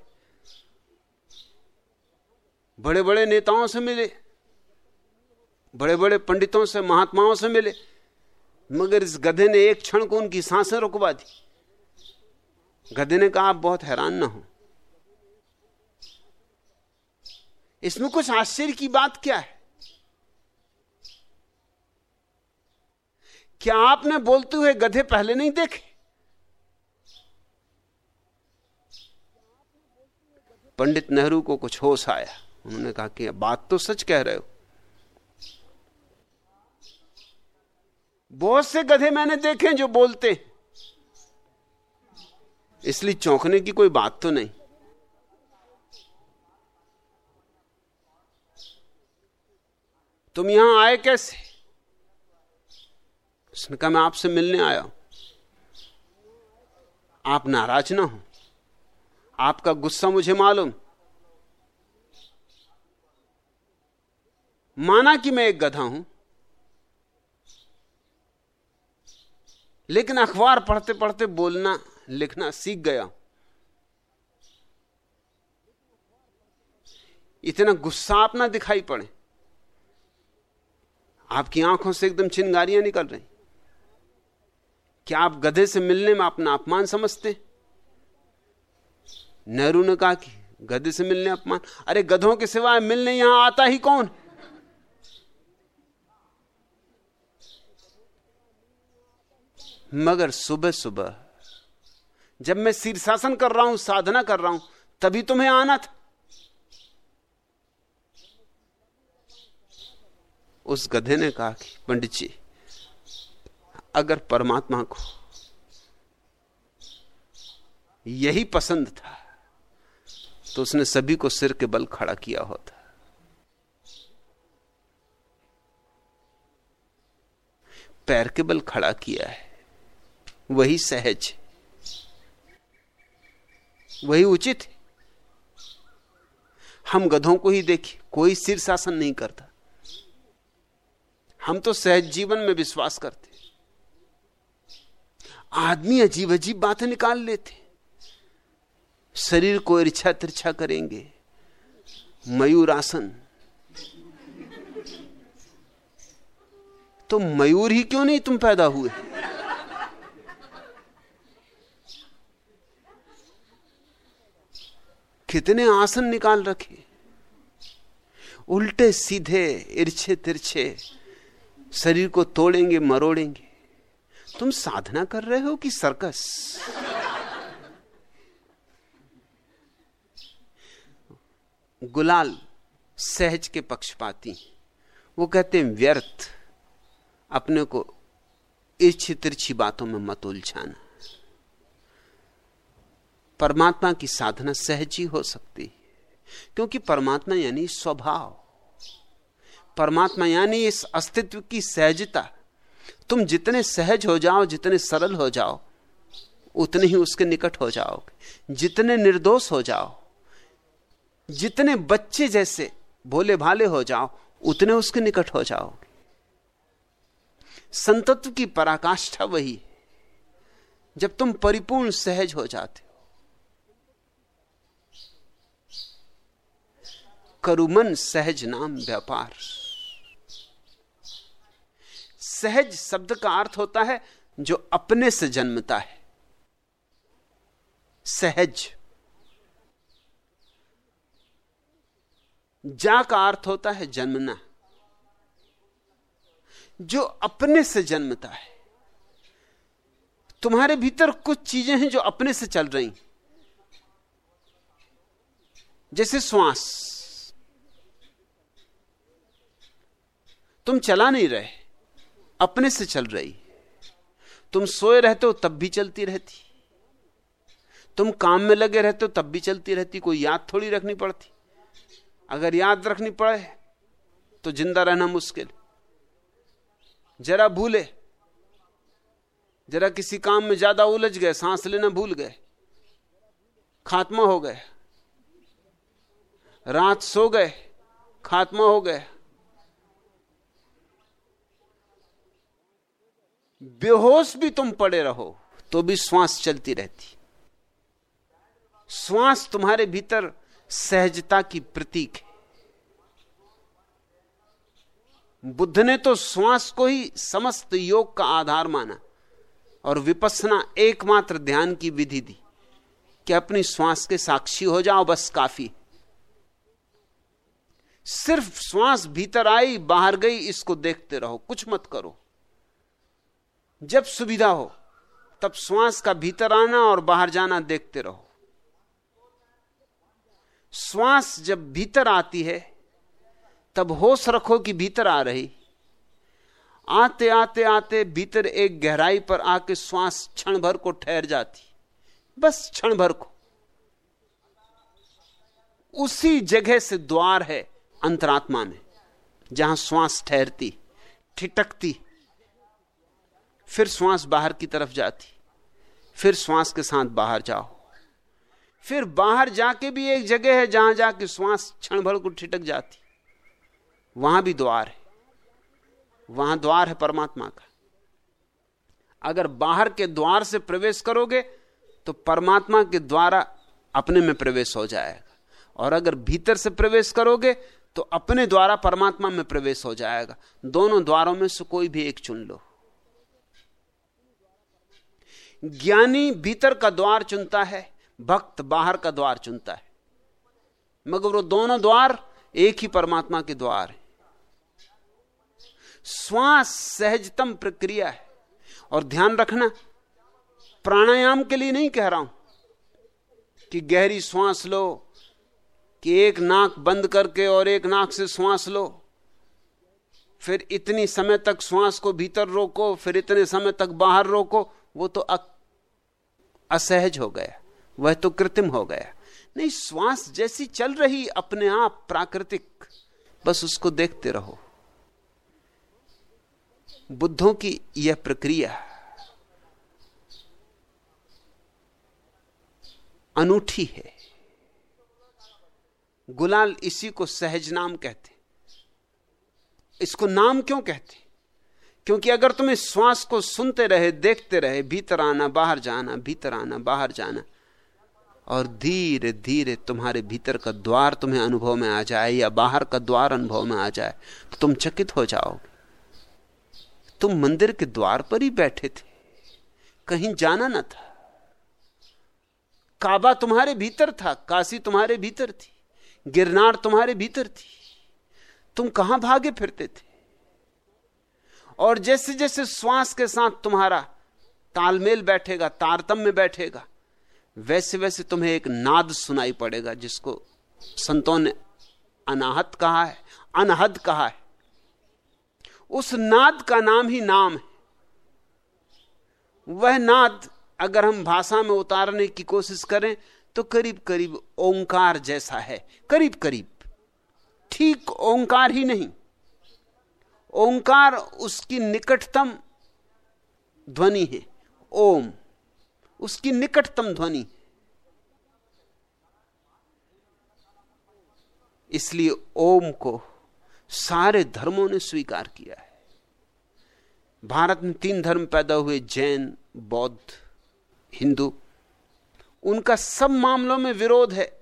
बड़े बड़े नेताओं से मिले बड़े बड़े पंडितों से, महात्माओं से मिले, मगर इस गधे ने एक क्षण को उनकी साँसें रुकवा दी। गधे ने कहा, आप बहुत हैरान ना हो। इसमें कुछ आश्चर्य की बात क्या है? क्या आपने बोलते हुए गधे पहले नहीं देखे? पंडित नेहरू को कुछ होश आया। उन्होंने कहा कि बात तो सच कह रहे हो। बहुत से गधे मैंने देखे जो बोलते इसलिए चौंकने की कोई बात तो नहीं। तुम यहाँ आए कैसे? उसने कहा, मैं आपसे मिलने आया हूँ। आप नाराज़ ना हो। आपका गुस्सा मुझे मालूम। माना कि मैं एक गधा हूँ। लेकिन अखबार पढ़ते पढ़ते बोलना, लिखना सीख गया। इतना गुस्सा आप ना दिखाई पड़े। आपकी आँखों से एकदम चिंगारियाँ निकल रही। क्या आप गधे से मिलने में अपना अपमान समझते? हैं नेहरू ने कहा कि गधे से मिलने अपमान। अरे गधों के सिवाय मिलने यहाँ आता ही कौन? मगर सुबह सुबह, जब मैं शीर्षासन कर रहा हूँ, साधना कर रहा हूँ, तभी तुम्हें आना था। उस गधे ने कहा कि, पंडित जी, अगर परमात्मा को यही पसंद था तो उसने सभी को सिर के बल खड़ा किया होता। पैर के बल खड़ा किया है। वही सहज वही उचित हम गधों को ही देखिए, कोई सिर शासन नहीं करता। हम तो सहज जीवन में विश्वास करते आदमी अजीब अजीब बातें निकाल लेते शरीर को इच्छा तिरछा करेंगे। मयूर आसन। तो मयूर ही क्यों नहीं तुम पैदा हुए? कितने आसन निकाल रखे? उल्टे सीधे इर्छे तिरछे शरीर को तोड़ेंगे, मरोड़ेंगे। तुम साधना कर रहे हो कि सर्कस? गुलाल सहज के पक्षपाती वो कहते हैं, व्यर्थ। अपने को इच्छी तिरछी बातों में मत उलझाना। परमात्मा की साधना सहज ही हो सकती है। क्योंकि परमात्मा यानी स्वभाव। परमात्मा यानी इस अस्तित्व की सहजता। तुम जितने सहज हो जाओ, जितने सरल हो जाओ, उतने ही उसके निकट हो जाओगे। जितने निर्दोष हो जाओ जितने बच्चे जैसे भोले भाले हो जाओ, उतने उसके निकट हो जाओगे संतत्व की पराकाष्ठा वही है। जब तुम परिपूर्ण सहज हो जाते हो। करुमन सहज नाम व्यापार। सहज शब्द का अर्थ होता है जो अपने से जन्मता है। सहज। जा का अर्थ होता है जन्मना। जो अपने से जन्मता है। तुम्हारे भीतर कुछ चीज़ें हैं जो अपने से चल रही। जैसे श्वास। तुम चला नहीं रहे, अपने से चल रही। तुम सोए रहते हो, तब भी चलती रहती। तुम काम में लगे रहते हो, तब भी चलती रहती। कोई याद थोड़ी रखनी पड़ती। अगर याद रखनी पड़े तो ज़िंदा रहना मुश्किल। जरा भूले। जरा किसी काम में ज़्यादा उलझ गए, सांस लेना भूल गए। खात्मा हो गए। रात सो गए, खात्मा हो गए। बेहोश भी तुम पड़े रहो तो भी श्वास चलती रहती। श्वास तुम्हारे भीतर सहजता की प्रतीक है। बुद्ध ने तो श्वास को ही समस्त योग का आधार माना और विपसना एकमात्र ध्यान की विधि दी कि अपनी श्वास के साक्षी हो जाओ, बस काफ़ी। सिर्फ़ श्वास भीतर आई, बाहर गई, इसको देखते रहो, कुछ मत करो। जब सुविधा हो, तब श्वास का भीतर आना और बाहर जाना देखते रहो। श्वास जब भीतर आती है, तब होश रखो कि भीतर आ रही। आते आते आते भीतर एक गहराई पर आके श्वास क्षण भर को ठहर जाती। बस क्षण भर को। उसी जगह से द्वार है अंतरात्मा में, जहाँ श्वास ठहरती, ठिटकती। फिर श्वास बाहर की तरफ़ जाती, फिर श्वास के साथ बाहर जाओ। फिर बाहर जाके भी एक जगह है जहाँ जाके श्वास क्षण भर को ठिटक जाती। वहाँ भी द्वार है। वहाँ द्वार है परमात्मा का। अगर बाहर के द्वार से प्रवेश करोगे तो परमात्मा के द्वारा अपने में प्रवेश हो जाएगा। और अगर भीतर से प्रवेश करोगे तो अपने द्वारा परमात्मा में प्रवेश हो जाएगा। दोनों द्वारों में से कोई भी एक चुन लो। ज्ञानी भीतर का द्वार चुनता है भक्त बाहर का द्वार चुनता है। मगर वो दोनों द्वार एक ही परमात्मा के द्वार है। श्वास सहजतम प्रक्रिया है। और ध्यान रखना, प्राणायाम के लिए नहीं कह रहा हूँ कि गहरी श्वास लो, कि एक नाक बंद करके और एक नाक से श्वास लो। फिर इतनी समय तक श्वास को भीतर रोको, फिर इतने समय तक बाहर रोको, वो तो असहज हो गया। वह तो कृत्रिम हो गया। नहीं, श्वास जैसी चल रही अपने आप प्राकृतिक। बस उसको देखते रहो। बुद्धों की यह प्रक्रिया अनूठी है। गुलाल इसी को सहज नाम कहते। इसको नाम क्यों कहते? क्योंकि अगर तुम्हें श्वास को सुनते रहे, देखते रहे, भीतर आना, बाहर जाना, भीतर आना, बाहर जाना और धीरे धीरे तुम्हारे भीतर का द्वार तुम्हें अनुभव में आ जाए या बाहर का द्वार अनुभव में आ जाए तो तुम चकित हो जाओगे। तुम मंदिर के द्वार पर ही बैठे थे। कहीं जाना ना था। काबा तुम्हारे भीतर था, काशी तुम्हारे भीतर थी, गिरनार तुम्हारे भीतर थी। तुम कहाँ भागे फिरते थे? और जैसे जैसे श्वास के साथ तुम्हारा तालमेल बैठेगा, तारतम्य बैठेगा वैसे वैसे तुम्हें एक नाद सुनाई पड़ेगा जिसको संतों ने अनाहत कहा है, अनहद कहा है। उस नाद का नाम ही नाम है। वह नाद अगर हम भाषा में उतारने की कोशिश करें तो करीब करीब ओंकार जैसा है। करीब करीब ठीक ओंकार ही नहीं। ओंकार उसकी निकटतम ध्वनि है। ओम। उसकी निकटतम ध्वनि। इसलिए ओम को सारे धर्मों ने स्वीकार किया है। भारत में तीन धर्म पैदा हुए, जैन, बौद्ध, हिंदू। उनका सब मामलों में विरोध है।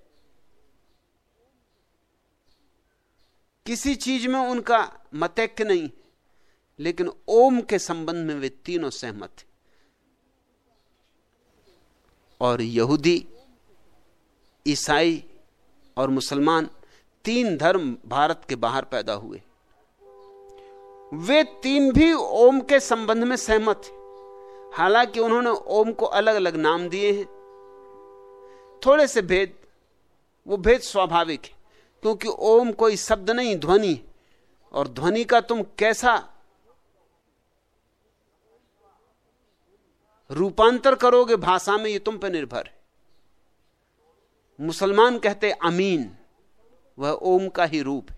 किसी चीज़ में उनका मतैक्य नहीं, लेकिन ओम के संबंध में वे तीनों सहमत हैं। और यहूदी, ईसाई और मुसलमान तीन धर्म भारत के बाहर पैदा हुए। वे तीन भी ओम के संबंध में सहमत हैं हालाँकि उन्होंने ओम को अलग अलग नाम दिए हैं। थोड़े से भेद, वो भेद स्वाभाविक है, क्योंकि ओम कोई शब्द नहीं, ध्वनि और ध्वनि का तुम कैसा रूपांतर करोगे, भाषा में ये तुम पर निर्भर है। मुसलमान कहते, अमीन, वह ओम का ही रूप है।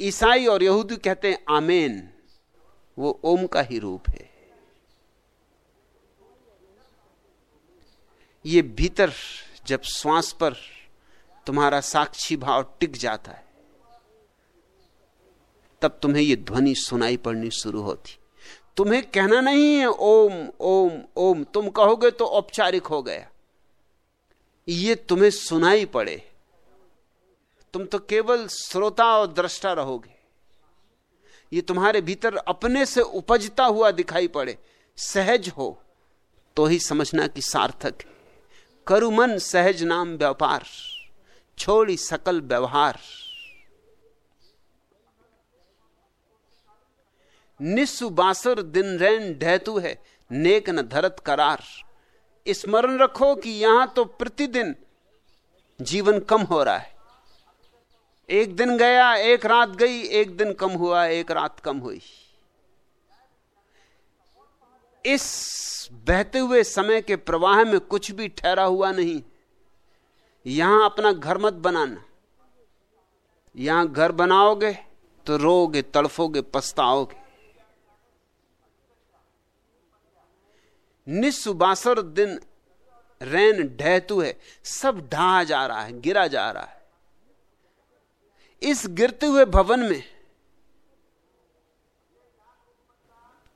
ईसाई और यहूदी कहते हैं, आमेन, वो ओम का ही रूप है। ये भीतर जब श्वास पर तुम्हारा साक्षी भाव टिक जाता है तब तुम्हें ये ध्वनि सुनाई पड़नी शुरू होती। तुम्हें कहना नहीं है, ओम ओम ओम, तुम कहोगे तो औपचारिक हो गया। ये तुम्हें सुनाई पड़े। तुम तो केवल श्रोता और दृष्टा रहोगे। ये तुम्हारे भीतर अपने से उपजता हुआ दिखाई पड़े। सहज हो तो ही समझना कि सार्थक है। करु मन सहज नाम व्यापार, छोड़ी सकल व्यवहार। निस्सु दिन रैन ढहतु है, नेक न धरत करार। स्मरण रखो कि यहाँ तो प्रतिदिन जीवन कम हो रहा है। एक दिन गया, एक रात गई, एक दिन कम हुआ, एक रात कम हुई। इस बहते हुए समय के प्रवाह में कुछ भी ठहरा हुआ नहीं। यहाँ अपना घर मत बनाना। यहाँ घर बनाओगे तो रोगे, तड़फोगे, पछताओगे। निस्सुबासर दिन रैन ढहतु है, सब ढहा जा रहा है, गिरा जा रहा है। इस गिरते हुए भवन में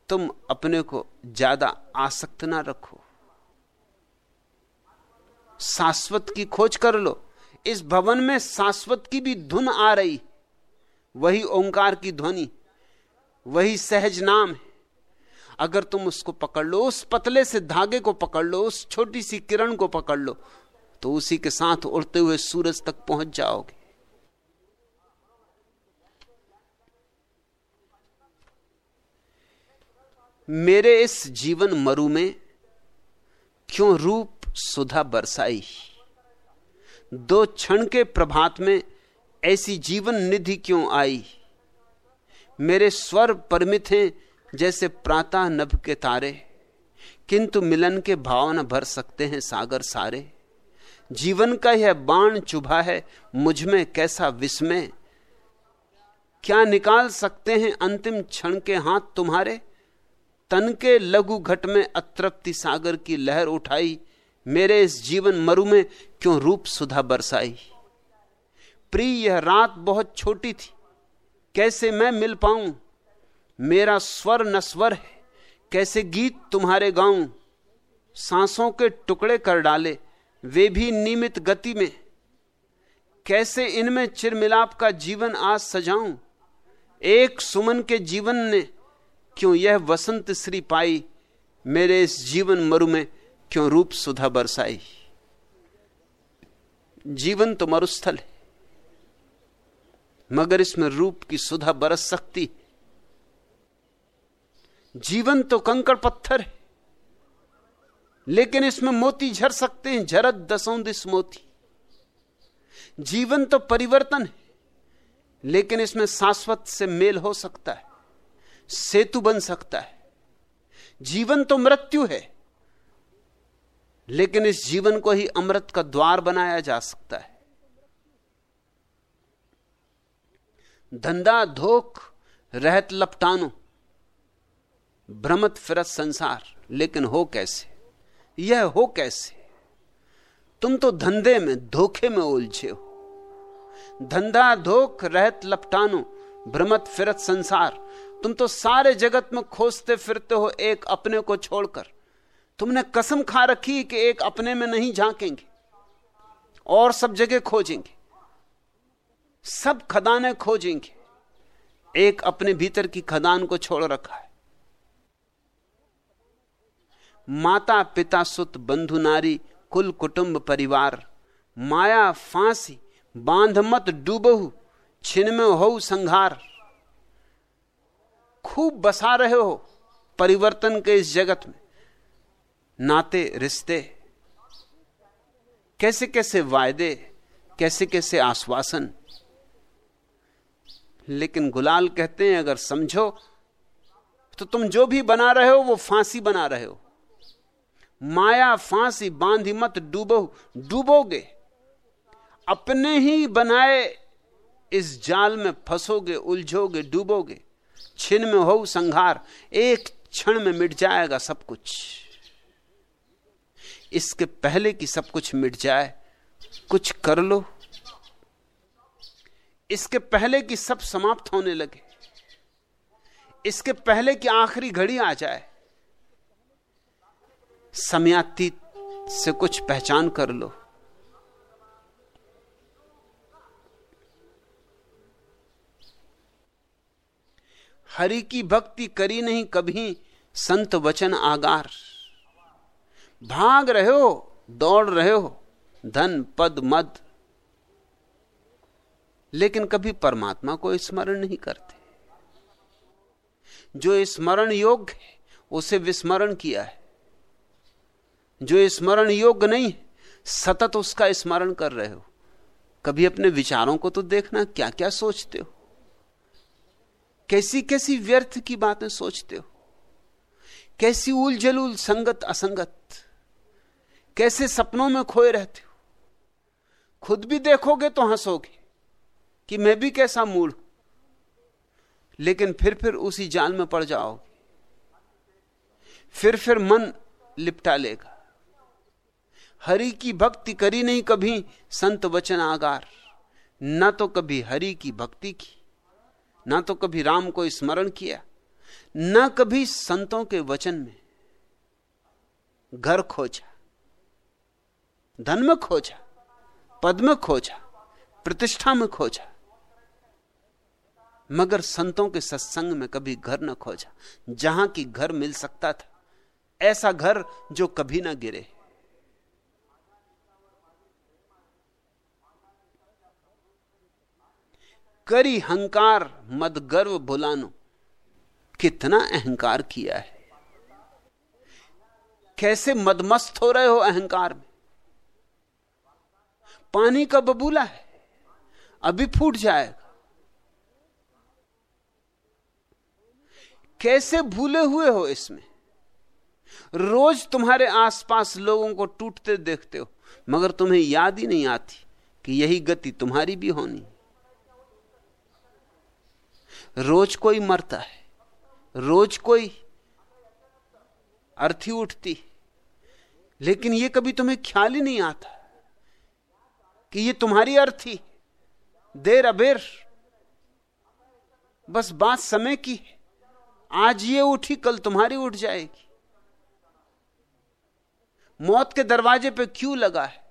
तुम अपने को ज़्यादा आसक्त ना रखो। शाश्वत की खोज कर लो। इस भवन में शाश्वत की भी धुन आ रही, वही ओंकार की ध्वनि, वही सहज नाम है। अगर तुम उसको पकड़ लो, उस पतले से धागे को पकड़ लो, उस छोटी सी किरण को पकड़ लो तो उसी के साथ उड़ते हुए सूरज तक पहुँच जाओगे। मेरे इस जीवन मरु में क्यों रूप सुधा बरसाई? दो क्षण के प्रभात में ऐसी जीवन निधि क्यों आई? मेरे स्वर परमित हैं जैसे प्रातः नभ के तारे, किंतु मिलन के भाव न भर सकते हैं सागर सारे। जीवन का यह बाण चुभा है, मुझमें कैसा विस्मय। क्या निकाल सकते हैं अंतिम क्षण के हाथ तुम्हारे? तन के लघु घट में अतृप्ति सागर की लहर उठाई, मेरे इस जीवन मरु में क्यों रूप सुधा बरसाई? प्रिय, यह रात बहुत छोटी थी, कैसे मैं मिल पाऊँ? मेरा स्वर नस्वर है। कैसे गीत तुम्हारे गाऊं? सांसों के टुकड़े कर डाले, वे भी नियमित गति में। कैसे इनमें चिरमिलाप का जीवन आज सजाऊं? एक सुमन के जीवन ने क्यों यह वसंत श्री पाई? मेरे इस जीवन मरु में क्यों रूप सुधा बरसाई? जीवन तो मरुस्थल है, मगर इसमें रूप की सुधा बरस सकती जीवन तो कंकड़ पत्थर है। लेकिन इसमें मोती झर सकते हैं, झरत दसों दिस मोती। जीवन तो परिवर्तन है, लेकिन इसमें शाश्वत से मेल हो सकता है, सेतु बन सकता है। जीवन तो मृत्यु है, लेकिन इस जीवन को ही अमृत का द्वार बनाया जा सकता है। धंधा, धोख, रहत लपटानो भ्रमत फिरत संसार, लेकिन हो कैसे? यह हो कैसे? तुम तो धंधे में, धोखे में उलझे हो। धंधा धोख, रहत लपटानो, भ्रमत फिरत संसार। तुम तो सारे जगत में खोजते फिरते हो एक अपने को छोड़कर। तुमने कसम खा रखी कि एक अपने में नहीं झांकेंगे, और सब जगह खोजेंगे। सब खदानें खोजेंगे। एक अपने भीतर की खदान को छोड़ रखा है। माता पिता सुत बंधु नारी, कुल कुटुंब परिवार। माया फांसी, बाँध मत डूबहु, छिन में हो संघार। खूब बसा रहे हो परिवर्तन के इस जगत में। नाते, रिश्ते कैसे कैसे वायदे कैसे कैसे आश्वासन। लेकिन गुलाल कहते हैं, अगर समझो तो तुम जो भी बना रहे हो, वो फांसी बना रहे हो। माया फांसी बांधी मत डूबो, डूबोगे। अपने ही बनाए इस जाल में फंसोगे, उलझोगे, डूबोगे। छिन में हो संघार, एक क्षण में मिट जाएगा सब कुछ। इसके पहले कि सब कुछ मिट जाए, कुछ कर लो। इसके पहले कि सब समाप्त होने लगे। इसके पहले कि आखिरी घड़ी आ जाए समयातीत से कुछ पहचान कर लो। हरि की भक्ति करी नहीं कभी, संत वचन आगार। भाग रहे हो, दौड़ रहे हो, धन, पद, मद। लेकिन कभी परमात्मा को स्मरण नहीं करते। जो स्मरण योग्य है, उसे विस्मरण किया है। जो स्मरण योग्य नहीं, सतत उसका स्मरण कर रहे हो। कभी अपने विचारों को तो देखना क्या क्या सोचते हो? कैसी कैसी व्यर्थ की बातें सोचते हो? कैसी उलझलूल संगत, असंगत? कैसे सपनों में खोए रहते हो? खुद भी देखोगे तो हंसोगे कि मैं भी कैसा मूड लेकिन फिर फिर उसी जाल में पड़ जाओगे। फिर फिर मन लिपटा लेगा। हरि की भक्ति करी नहीं कभी, संत वचन आगार ना तो कभी हरि की भक्ति की, ना तो कभी राम को स्मरण किया, ना कभी संतों के वचन में घर खोजा, धन में खोजा, पद में खोजा, प्रतिष्ठा में खोजा, मगर संतों के सत्संग में कभी घर न खोजा। जहाँ की घर मिल सकता था, ऐसा घर जो कभी ना गिरे। करी हंकार, मद गर्व भुलानो। कितना अहंकार किया है। कैसे मदमस्त हो रहे हो अहंकार में। पानी का बबूला है, अभी फूट जाएगा। कैसे भूले हुए हो इसमें। रोज तुम्हारे आसपास लोगों को टूटते देखते हो, मगर तुम्हें याद ही नहीं आती कि यही गति तुम्हारी भी होनी। रोज कोई मरता है, रोज कोई अर्थी उठती लेकिन यह कभी तुम्हें ख्याल ही नहीं आता कि ये तुम्हारी अर्थी देर अबेर, बस बात समय की है। आज ये उठी, कल तुम्हारी उठ जाएगी। मौत के दरवाजे पे क्यों लगा है?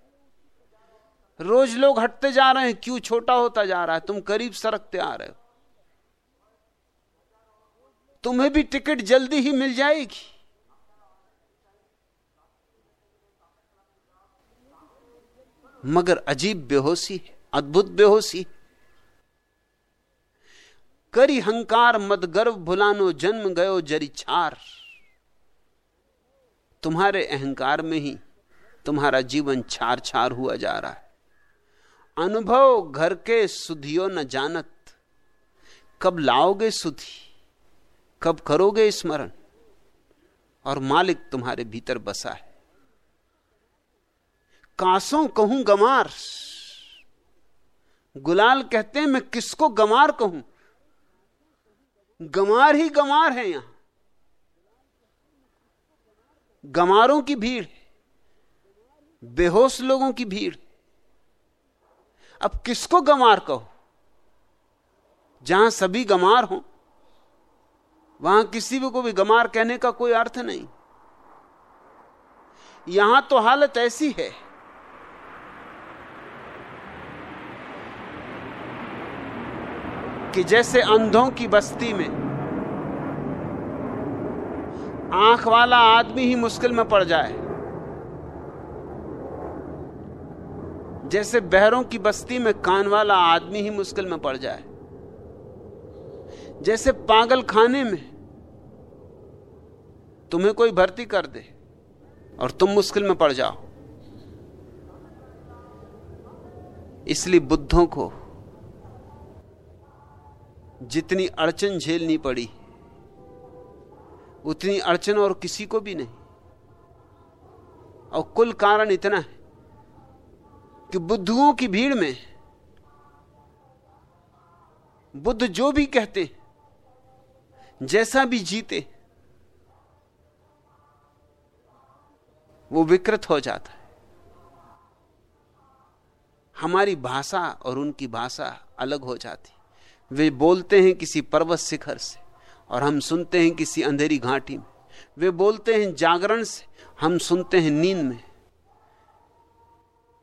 रोज लोग हटते जा रहे हैं, क्यों छोटा होता जा रहा है? तुम करीब सरकते आ रहे हो। तुम्हें भी टिकट जल्दी ही मिल जाएगी। मगर अजीब बेहोशी अद्भुत बेहोशी करी हंकार मद गर्व भुलानो जन्म गयो जरी छार। तुम्हारे अहंकार में ही तुम्हारा जीवन छार छार हुआ जा रहा है। अनुभव घर के सुधियो न जानत, कब लाओगे सुधी? कब करोगे स्मरण? और मालिक तुम्हारे भीतर बसा है। कासों कहूँ गमार गुलाल कहते हैं, मैं किसको गमार कहूँ? गमार ही गमार है यहाँ। गमारों की भीड़ बेहोश लोगों की भीड़ अब किसको गमार कहो? जहाँ सभी गमार हो वहाँ किसी भी को भी गमार कहने का कोई अर्थ नहीं। यहाँ तो हालत ऐसी है। कि जैसे अंधों की बस्ती में आँख वाला आदमी ही मुश्किल में पड़ जाए, जैसे बहरों की बस्ती में कान वाला आदमी ही मुश्किल में पड़ जाए। जैसे पागल खाने में। तुम्हें कोई भर्ती कर दे और तुम मुश्किल में पड़ जाओ। इसलिए बुद्धों को जितनी अड़चन झेलनी पड़ी, उतनी अड़चन और किसी को भी नहीं। और कुल कारण इतना है कि बुद्धुओं की भीड़ में बुद्ध जो भी कहते जैसा भी जीते, वो विकृत हो जाता है। हमारी भाषा और उनकी भाषा अलग हो जाती। वे बोलते हैं किसी पर्वत शिखर से, और हम सुनते हैं किसी अंधेरी घाटी में। वे बोलते हैं जागरण से, हम सुनते हैं नींद में।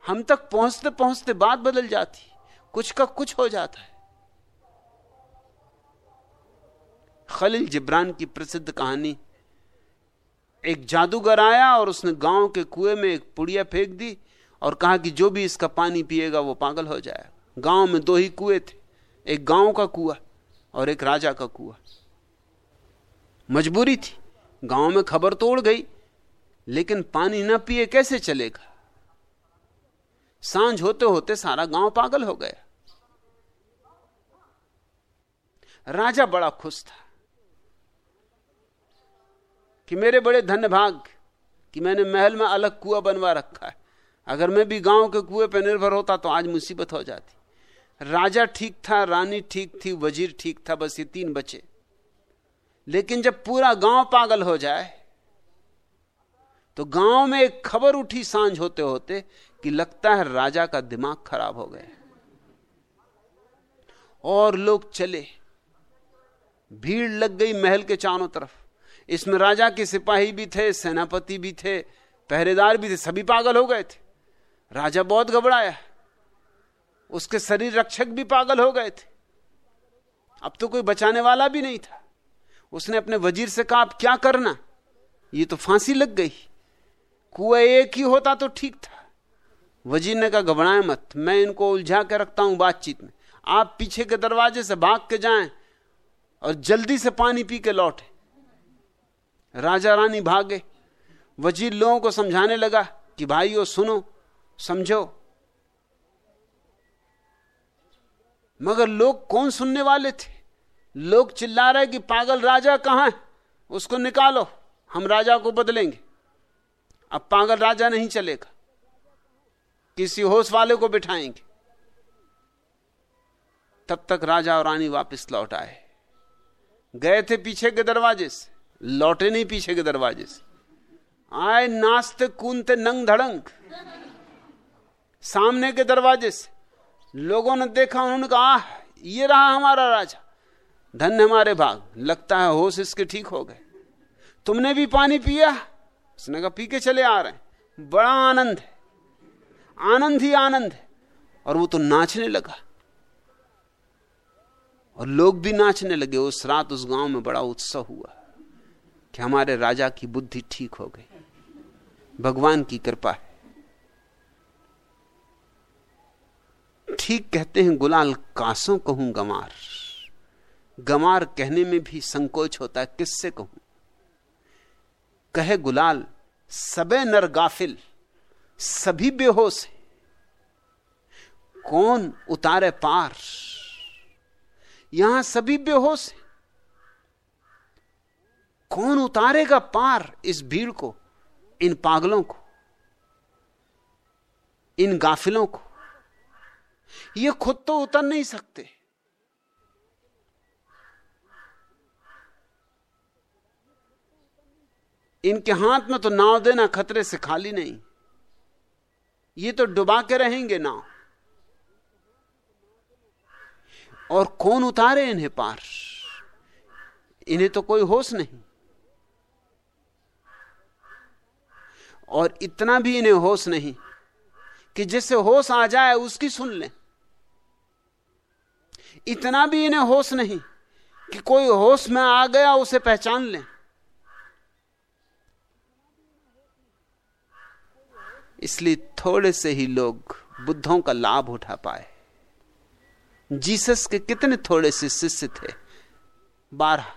हम तक पहुँचते पहुँचते बात बदल जाती। कुछ का कुछ हो जाता है। खलील जिब्रान की प्रसिद्ध कहानी। एक जादूगर आया और उसने गाँव के कुएँ में एक पुड़िया फेंक दी और कहा कि जो भी इसका पानी पिएगा वो पागल हो जाएगा गाँव में दो ही कुएँ थे, एक गाँव का कुआ और एक राजा का कुआ। मजबूरी थी, गाँव में खबर तोड़ गई, लेकिन पानी न पिए कैसे चलेगा? साँझ होते होते सारा गाँव पागल हो गया। राजा बड़ा खुश था। कि मेरे बड़े धन्य भाग कि मैंने महल में अलग कुआ बनवा रखा है। अगर मैं भी गाँव के कुएँ पर निर्भर होता तो आज मुसीबत हो जाती। राजा ठीक था, रानी ठीक थी, वज़ीर ठीक था, बस ये तीन बचे। लेकिन जब पूरा गाँव पागल हो जाए तो गाँव में एक खबर उठी साँझ होते होते कि लगता है राजा का दिमाग खराब हो गया। और लोग चले। भीड़ लग गई महल के चारों तरफ़। इसमें राजा के सिपाही भी थे, सेनापति भी थे, पहरेदार भी थे, सभी पागल हो गए थे। राजा बहुत घबराया। उसके शरीर रक्षक भी पागल हो गए थे। अब तो कोई बचाने वाला भी नहीं था। उसने अपने वज़ीर से कहा क्या करना? ये तो फांसी लग गई। कुआ एक ही होता तो ठीक था। वज़ीर ने कहा, घबराए मत, मैं इनको उलझा के रखता हूँ बातचीत में। आप पीछे के दरवाजे से भाग के जाएँ और जल्दी से पानी पी के लौटे। राजा रानी भागे। वज़ीर लोगों को समझाने लगा कि भाइयों, सुनो, समझो। मगर लोग कौन सुनने वाले थे? लोग चिल्ला रहे कि पागल राजा कहाँ है? उसको निकालो, हम राजा को बदलेंगे। अब पागल राजा नहीं चलेगा। किसी होश वाले को बिठाएँगे। तब तक राजा और रानी वापस लौट आए। गए थे पीछे के दरवाजे से। लौटे नहीं पीछे के दरवाजे से। आए नाचते कूदते नंग, धड़ंग। सामने के दरवाजे से। लोगों ने देखा, उन्होंने कहा, आह, ये रहा हमारा राजा। धन्य हमारे भाग। लगता है होश इसके ठीक हो गए। तुमने भी पानी पिया? उसने कहा पी के चले आ रहे हैं। बड़ा आनंद है। आनंद ही आनंद है। और वो तो नाचने लगा। और लोग भी नाचने लगे। उस रात उस गाँव में बड़ा उत्सव हुआ। कि हमारे राजा की बुद्धि ठीक हो गई। भगवान की कृपा है। ठीक कहते हैं, गुलाल कासों कहूँ गमार गमार कहने में भी संकोच होता है, किससे कहूँ? कहे गुलाल, सबे नर गाफिल, सभी बेहोश है। कौन उतारे पार? यहाँ सभी बेहोश हैं। कौन उतारेगा पार इस भीड़ को? इन पागलों को। इन गाफिलों को। ये खुद तो उतर नहीं सकते। इनके हाथ में तो नाव देना खतरे से खाली नहीं। ये तो डुबा के रहेंगे नाव। और कौन उतारे इन्हें पार? इन्हें तो कोई होश नहीं। और इतना भी इन्हें होश नहीं कि जिससे होश आ जाए उसकी सुन लें। इतना भी इन्हें होश नहीं कि कोई होश में आ गया, उसे पहचान लें। इसलिए थोड़े से ही लोग बुद्धों का लाभ उठा पाए। जीसस के कितने थोड़े से शिष्य थे? बारह।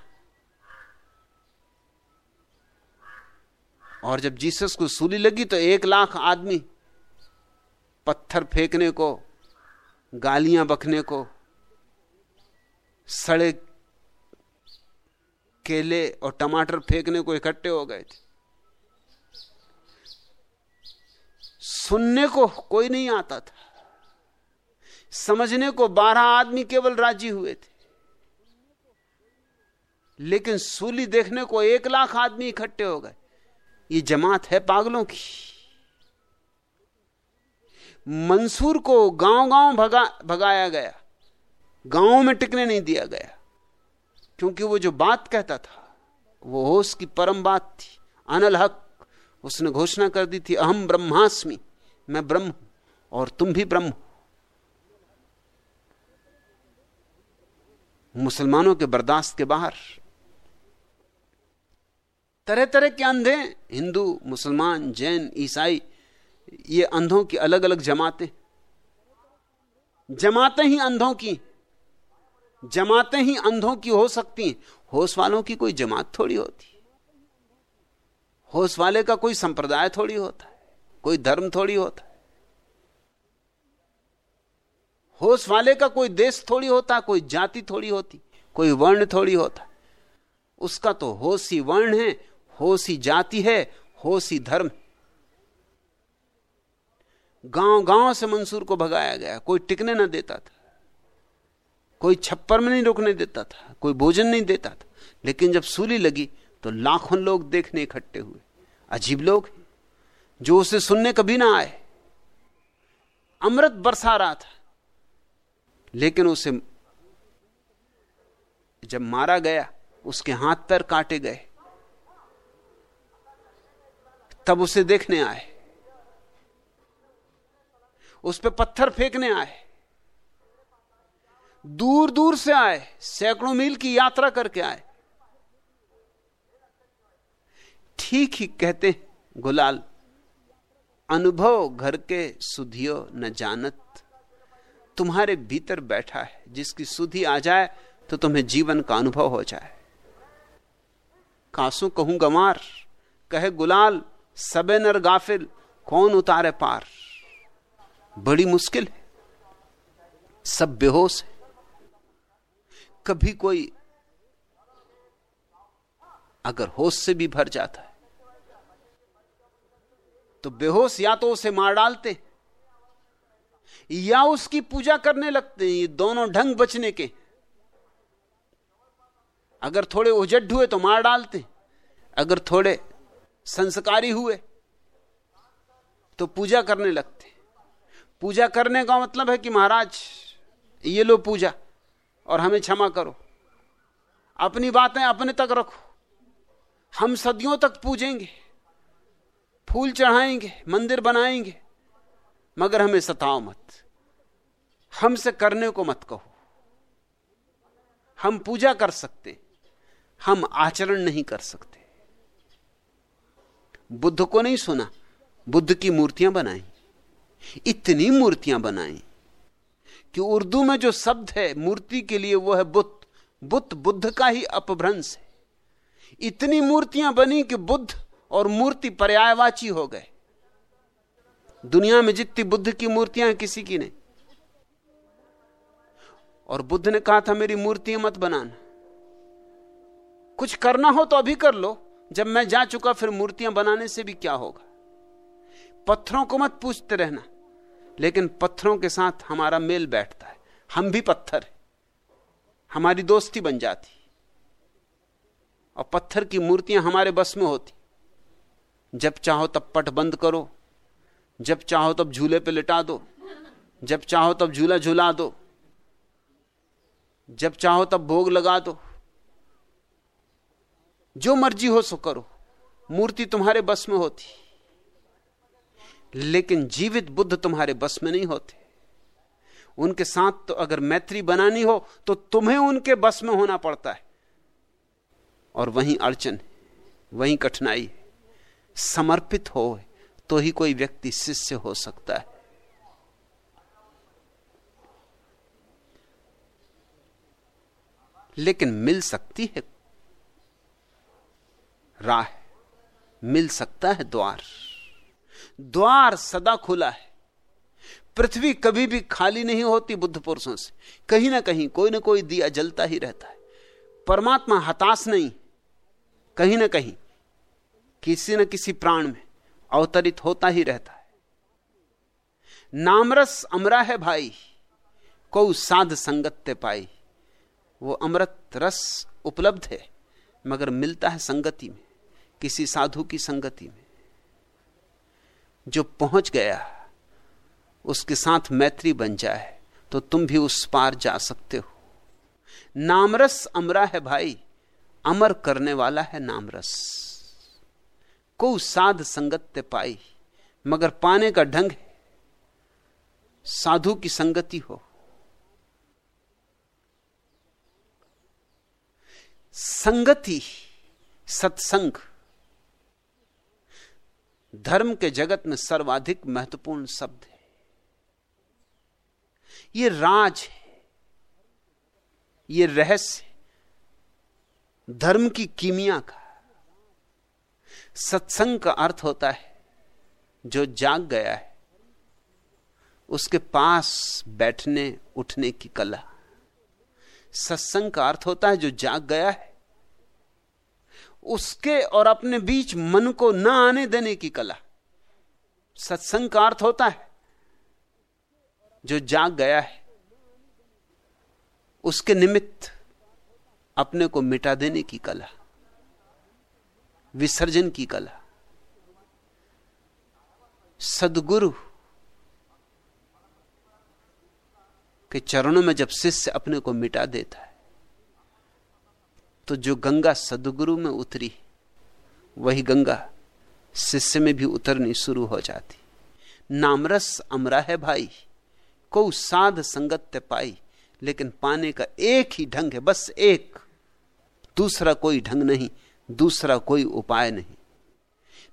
और जब जीसस को सूली लगी तो एक लाख आदमी पत्थर फेंकने को, गालियाँ बखने को, सड़े केले और टमाटर फेंकने को इकट्ठे हो गए थे। सुनने को कोई नहीं आता था। समझने को बारह आदमी केवल राज़ी हुए थे। लेकिन सूली देखने को एक लाख आदमी इकट्ठे हो गए। ये जमात है पागलों की। मंसूर को गाँव गाँव भगा, भगाया गया। गाँवों में टिकने नहीं दिया गया। क्योंकि वो जो बात कहता था, वो होश की परम बात थी, अनल हक। उसने घोषणा कर दी थी, अहम ब्रह्मास्मि, मैं ब्रह्म और तुम भी ब्रह्म मुसलमानों के बर्दाश्त के बाहर तरह तरह के अंधे, हिंदू, मुसलमान, जैन, ईसाई, ये अंधों की अलग अलग जमातें। जमातें ही अंधों की, जमातें ही अंधों की हो सकती हैं। होश वालों की कोई जमात थोड़ी होती। होश वाले का कोई संप्रदाय थोड़ी होता है, कोई धर्म थोड़ी होता है। होश वाले का कोई देश थोड़ी होता, कोई जाति थोड़ी होती, कोई वर्ण थोड़ी होता। उसका तो होश ही वर्ण है होश ही जाति है होश ही धर्म गाँव गाँव से मंसूर को भगाया गया, कोई टिकने ना देता था। कोई छप्पर में नहीं रुकने देता था, कोई भोजन नहीं देता था। लेकिन जब सूली लगी तो लाखों लोग देखने इकट्ठे हुए। अजीब लोग जो उसे सुनने कभी ना आए। अमृत बरसा रहा था, लेकिन उसे जब मारा गया, उसके हाथ पैर काटे गए। तब उसे देखने आए। उस पर पत्थर फेंकने आए। दूर दूर से आए, सैकड़ों मील की यात्रा करके आए। ठीक ही कहते गुलाल, अनुभव घर के सुधियो न जानत। तुम्हारे भीतर बैठा है, जिसकी सुधि आ जाए तो तुम्हें जीवन का अनुभव हो जाए। कासू कहूँ गमार कहे, गुलाल सबे नर गाफिल, कौन उतारे पार? बड़ी मुश्किल है। सब बेहोश है। कभी कोई अगर होश से भी भर जाता है तो बेहोश या तो उसे मार डालते या उसकी पूजा करने लगते हैं, ये दोनों ढंग बचने के। अगर थोड़े उजड हुए तो मार डालते अगर थोड़े संस्कारी हुए तो पूजा करने लगते। पूजा करने का मतलब है कि महाराज, ये लो पूजा और हमें क्षमा करो। अपनी बातें अपने तक रखो। हम सदियों तक पूजेंगे, फूल चढ़ाएँगे, मंदिर बनाएँगे, मगर हमें सताओ मत। हमसे करने को मत कहो। हम पूजा कर सकते, हम आचरण नहीं कर सकते। बुद्ध को नहीं सुना, बुद्ध की मूर्तियाँ बनाई। इतनी मूर्तियाँ बनाई कि उर्दू में जो शब्द है, मूर्ति के लिए वो है बुद्ध। बुद्ध बुद्ध का ही अपभ्रंश है। इतनी मूर्तियाँ बनी कि बुद्ध और मूर्ति पर्यायवाची हो गए। दुनिया में जितनी बुद्ध की मूर्तियाँ किसी की नहीं। और बुद्ध ने कहा था, मेरी मूर्तियाँ मत बनाना। कुछ करना हो तो अभी कर लो। जब मैं जा चुका फिर मूर्तियाँ बनाने से भी क्या होगा? पत्थरों को मत पूछते रहना, लेकिन पत्थरों के साथ हमारा मेल बैठता है। हम भी पत्थर है। हमारी दोस्ती बन जाती। और पत्थर की मूर्तियाँ हमारे बस में होती। जब चाहो तब पट बंद करो। जब चाहो तब झूले पे लिटा दो। जब चाहो तब झूला झूला दो। जब चाहो तब भोग लगा दो। जो मर्ज़ी हो सो करो। मूर्ति तुम्हारे बस में होती। लेकिन जीवित बुद्ध तुम्हारे बस में नहीं होते। उनके साथ तो अगर मैत्री बनानी हो तो तुम्हें उनके बस में होना पड़ता है। और वहीं अड़चन वहीं कठिनाई समर्पित हो तो ही कोई व्यक्ति शिष्य हो सकता है। लेकिन मिल सकती है राह मिल सकता है द्वार। द्वार सदा खुला है। पृथ्वी कभी भी खाली नहीं होती बुद्ध पुरुषों से। कहीं ना कहीं कोई ना कोई दिया जलता ही रहता है। परमात्मा हताश नहीं। कहीं ना कहीं किसी न किसी प्राण में अवतरित होता ही रहता है। नामरस अमरा है भाई। को साध संगत ते पाई। वो अमृत रस उपलब्ध है, मगर मिलता है संगति में। किसी साधु की संगति में। जो पहुँच गया, उसके साथ मैत्री बन जाए तो तुम भी उस पार जा सकते हो। नामरस अमरा है भाई, अमर करने वाला है नामरस। को साध संगत ते पाई, मगर पाने का ढंग है। साधु की संगति हो। संगति सत्संग धर्म के जगत में सर्वाधिक महत्वपूर्ण शब्द है। ये राज है, ये रहस्य धर्म की कीमिया का, सत्संग का अर्थ होता है जो जाग गया है, उसके पास बैठने, उठने की कला। सत्संग का अर्थ होता है जो जाग गया है उसके और अपने बीच मन को न आने देने की कला। सत्संग का अर्थ होता है, जो जाग गया है, उसके निमित्त अपने को मिटा देने की कला, विसर्जन की कला। सदगुरु के चरणों में जब शिष्य अपने को मिटा देता है तो जो गंगा सदगुरु में उतरी, वही गंगा शिष्य में भी उतरनी शुरू हो जाती। नामरस अमरा है भाई को साध संगत पाई, लेकिन पाने का एक ही ढंग है, बस एक। दूसरा कोई ढंग नहीं, दूसरा कोई उपाय नहीं।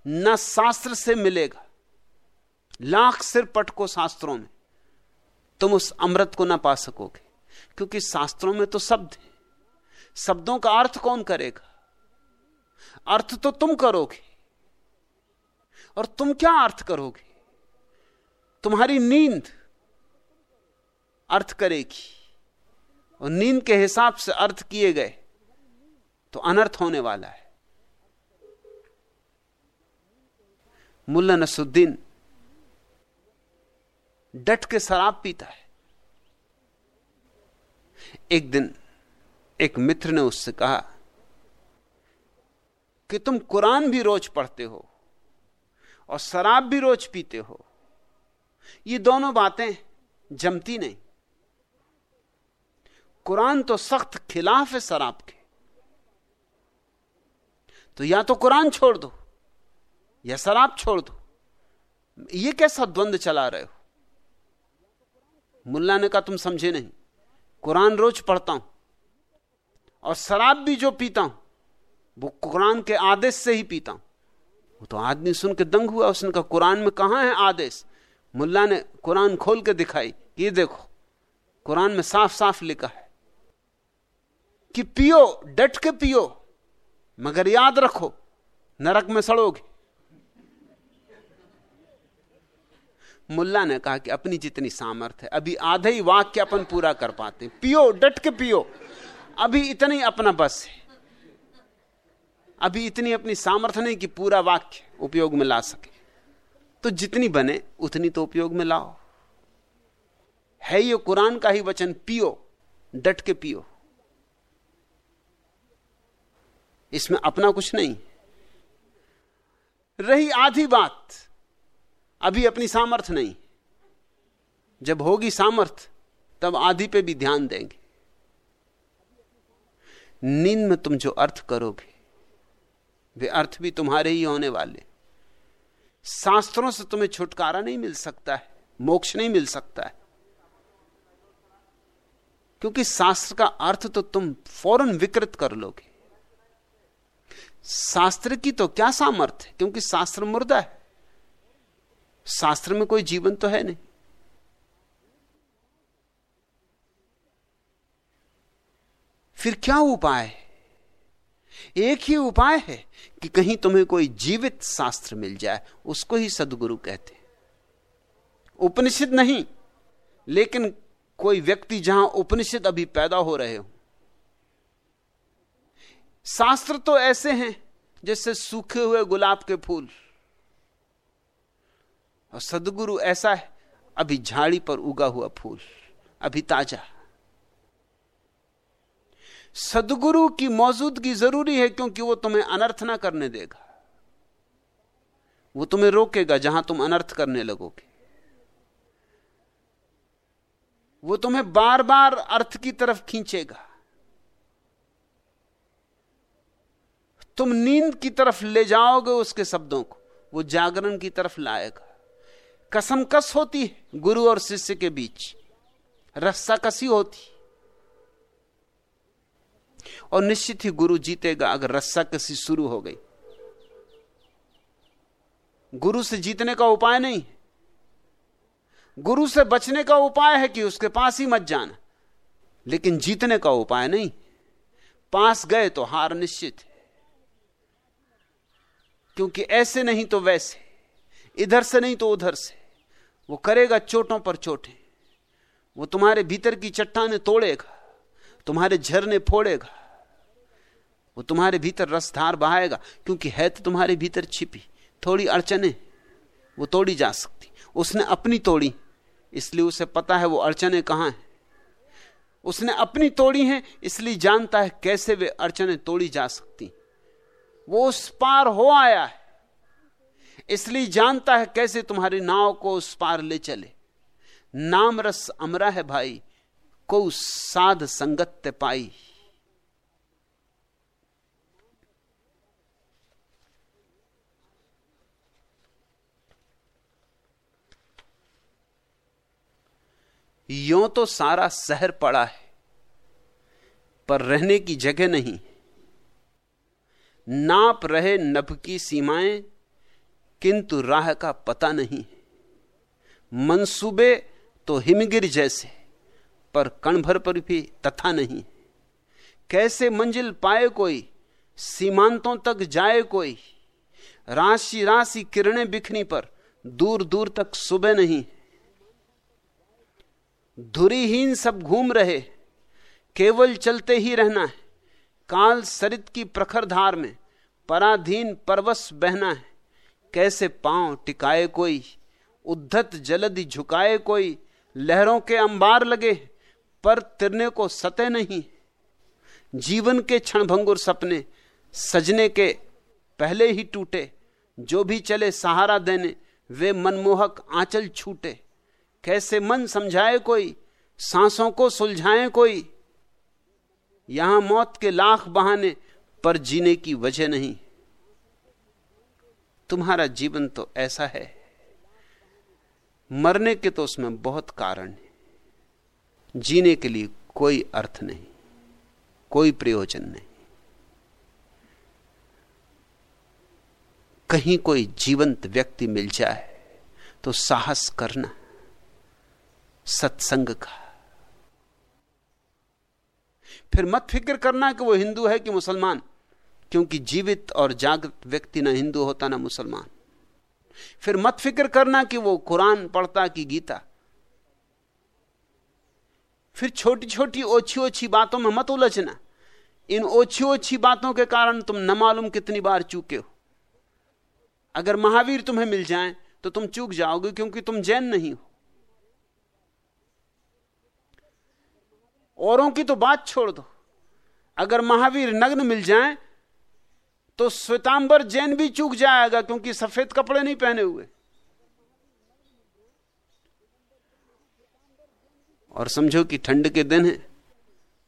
न शास्त्र से मिलेगा, लाख सिर पटको शास्त्रों में, तुम उस अमृत को ना पा सकोगे, क्योंकि शास्त्रों में तो शब्द है। शब्दों का अर्थ कौन करेगा? अर्थ तो तुम करोगे। और तुम क्या अर्थ करोगे? तुम्हारी नींद अर्थ करेगी। और नींद के हिसाब से अर्थ किए गए तो अनर्थ होने वाला है। मुल्ला नसुद्दीन डट के शराब पीता है। एक दिन एक मित्र ने उससे कहा कि तुम कुरान भी रोज पढ़ते हो और शराब भी रोज पीते हो। ये दोनों बातें जमती नहीं। कुरान तो सख्त खिलाफ है शराब के। तो या तो कुरान छोड़ दो, या शराब छोड़ दो। ये कैसा द्वंद चला रहे हो? मुल्ला ने कहा, तुम समझे नहीं। कुरान रोज पढ़ता हूँ। और शराब भी जो पीता हूँ, वो कुरान के आदेश से ही पीता हूँ। वो तो आदमी सुन के दंग हुआ, उसने कहा, कुरान में कहा है आदेश? मुल्ला ने कुरान खोल के दिखाई, ये देखो, कुरान में साफ़ साफ़ लिखा है कि पियो, डट के पियो, मगर याद रखो, नरक में सड़ोगे। मुल्ला ने कहा कि अपनी जितनी सामर्थ्य है, अभी आधे ही वाक्य अपन पूरा कर पाते पियो, डट के पियो। अभी इतना ही अपना बस है। अभी इतनी अपनी सामर्थ्य नहीं कि पूरा वाक्य उपयोग में ला सके। तो जितनी बने, उतनी तो उपयोग में लाओ। है ये कुरान का ही वचन, पियो, डट के पियो। इसमें अपना कुछ नहीं। रही आधी बात, अभी अपनी सामर्थ्य नहीं। जब होगी सामर्थ्य, तब आधी पे भी ध्यान देंगे। नींद में तुम जो अर्थ करोगे, वे अर्थ भी तुम्हारे ही होने वाले। शास्त्रों से तुम्हें छुटकारा नहीं मिल सकता है, मोक्ष नहीं मिल सकता है। क्योंकि शास्त्र का अर्थ तो तुम फ़ौरन विकृत कर लोगे। शास्त्र की तो क्या सामर्थ्य क्योंकि शास्त्र मुर्दा है। शास्त्र में कोई जीवन तो है नहीं। फिर क्या उपाय है? एक ही उपाय है कि कहीं तुम्हें कोई जीवित शास्त्र मिल जाए, उसको ही सदगुरु कहते उपनिषद नहीं, लेकिन कोई व्यक्ति जहाँ उपनिषद अभी पैदा हो रहे हो। शास्त्र तो ऐसे हैं जैसे सूखे हुए गुलाब के फूल। और सदगुरु ऐसा है, अभी झाड़ी पर उगा हुआ फूल, अभी ताज़ा। सदगुरु की मौजूदगी ज़रूरी है क्योंकि वो तुम्हें अनर्थ ना करने देगा। वो तुम्हें रोकेगा जहाँ तुम अनर्थ करने लगोगे। वो तुम्हें बार बार अर्थ की तरफ़ खींचेगा। तुम नींद की तरफ़ ले जाओगे उसके शब्दों को, वो जागरण की तरफ़ लाएगा। कसम कस होती है गुरु और शिष्य के बीच। रस्सा कसी होती और निश्चित ही गुरु जीतेगा अगर रस्सा कसी शुरू हो गई। गुरु से जीतने का उपाय नहीं। गुरु से बचने का उपाय है कि उसके पास ही मत जाना। लेकिन जीतने का उपाय नहीं। पास गए तो हार निश्चित है। क्योंकि ऐसे नहीं तो वैसे। इधर से नहीं तो उधर से। वो करेगा चोटों पर चोटें। वो तुम्हारे भीतर की चट्टाने तोड़ेगा। तुम्हारे झरने फोड़ेगा, वो तुम्हारे भीतर रसधार बहाएगा, क्योंकि है तो तुम्हारे भीतर छिपी, थोड़ी अड़चने, वो तोड़ी जा सकती। उसने अपनी तोड़ी, इसलिए उसे पता है वो अड़चने कहाँ हैं। उसने अपनी तोड़ी हैं, इसलिए जानता है कैसे वे अड़चने तोड़ी जा सकती। वो उस पार हो आया है, इसलिए जानता है कैसे तुम्हारी नाव को उस पार ले चले। नाम रस अमरा है भाई को साध संगत पाई। यो तो सारा शहर पड़ा है, पर रहने की जगह नहीं। नाप रहे नभ की सीमाएँ, किंतु राह का पता नहीं मंसूबे तो हिमगिर जैसे। पर कण भर पर भी तथा नहीं। कैसे मंजिल पाए कोई, सीमांतों तक जाए कोई? राशि राशि किरणें बिखनी पर दूर दूर तक सुबह नहीं। धुरीहीन सब घूम रहे, केवल चलते ही रहना है। काल सरित की प्रखर धार में पराधीन परवश बहना है। कैसे पाँव टिकाए कोई, उद्धत जलदि झुकाए कोई, लहरों के अंबार लगे। पर तिरने को सते नहीं, जीवन के क्षणभंगुर सपने सजने के पहले ही टूटे, जो भी चले सहारा देने, वे मनमोहक आंचल छूटे। कैसे मन समझाए कोई, सांसों को सुलझाए कोई? यहाँ मौत के लाख बहाने पर जीने की वजह नहीं। तुम्हारा जीवन तो ऐसा है। मरने के तो उसमें बहुत कारण है। जीने के लिए कोई अर्थ नहीं, कोई प्रयोजन नहीं। कहीं कोई जीवंत व्यक्ति मिल जाए तो साहस करना, सत्संग का। फिर मत फ़िक्र करना कि वो हिंदू है कि मुसलमान, क्योंकि जीवित और जागृत व्यक्ति ना हिंदू होता ना मुसलमान। फिर मत फ़िक्र करना कि वो कुरान पढ़ता कि गीता। फिर छोटी छोटी ओछी ओछी बातों में मत उलझना। इन ओछी ओछी बातों के कारण तुम न मालूम कितनी बार चूके हो। अगर महावीर तुम्हें मिल जाए तो तुम चूक जाओगे क्योंकि तुम जैन नहीं हो। औरों की तो बात छोड़ दो। अगर महावीर नग्न मिल जाए तो श्वेतांबर जैन भी चूक जाएगा क्योंकि सफ़ेद कपड़े नहीं पहने हुए। और समझो कि ठंड के दिन है।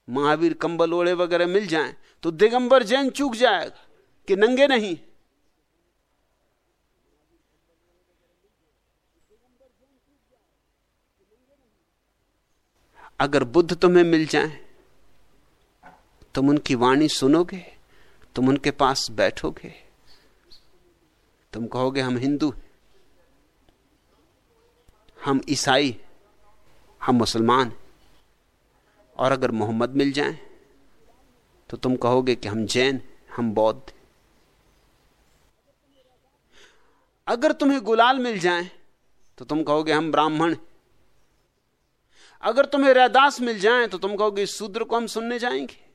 महावीर कंबल ओढ़े वगैरह मिल जाएँ तो दिगंबर जैन चूक जाएगा कि नंगे नहीं। अगर बुद्ध तुम्हें मिल जाए, तुम उनकी वाणी सुनोगे, तुम उनके पास बैठोगे, तुम कहोगे हम हिंदू हैं, हम ईसाई हम मुसलमान और अगर मोहम्मद मिल जाए तो तुम कहोगे कि हम जैन हम बौद्ध अगर तुम्हें गुलाल मिल जाए तो तुम कहोगे हम ब्राह्मण अगर तुम्हें रैदास मिल जाए तो तुम कहोगे शूद्र को हम सुनने जाएँगे।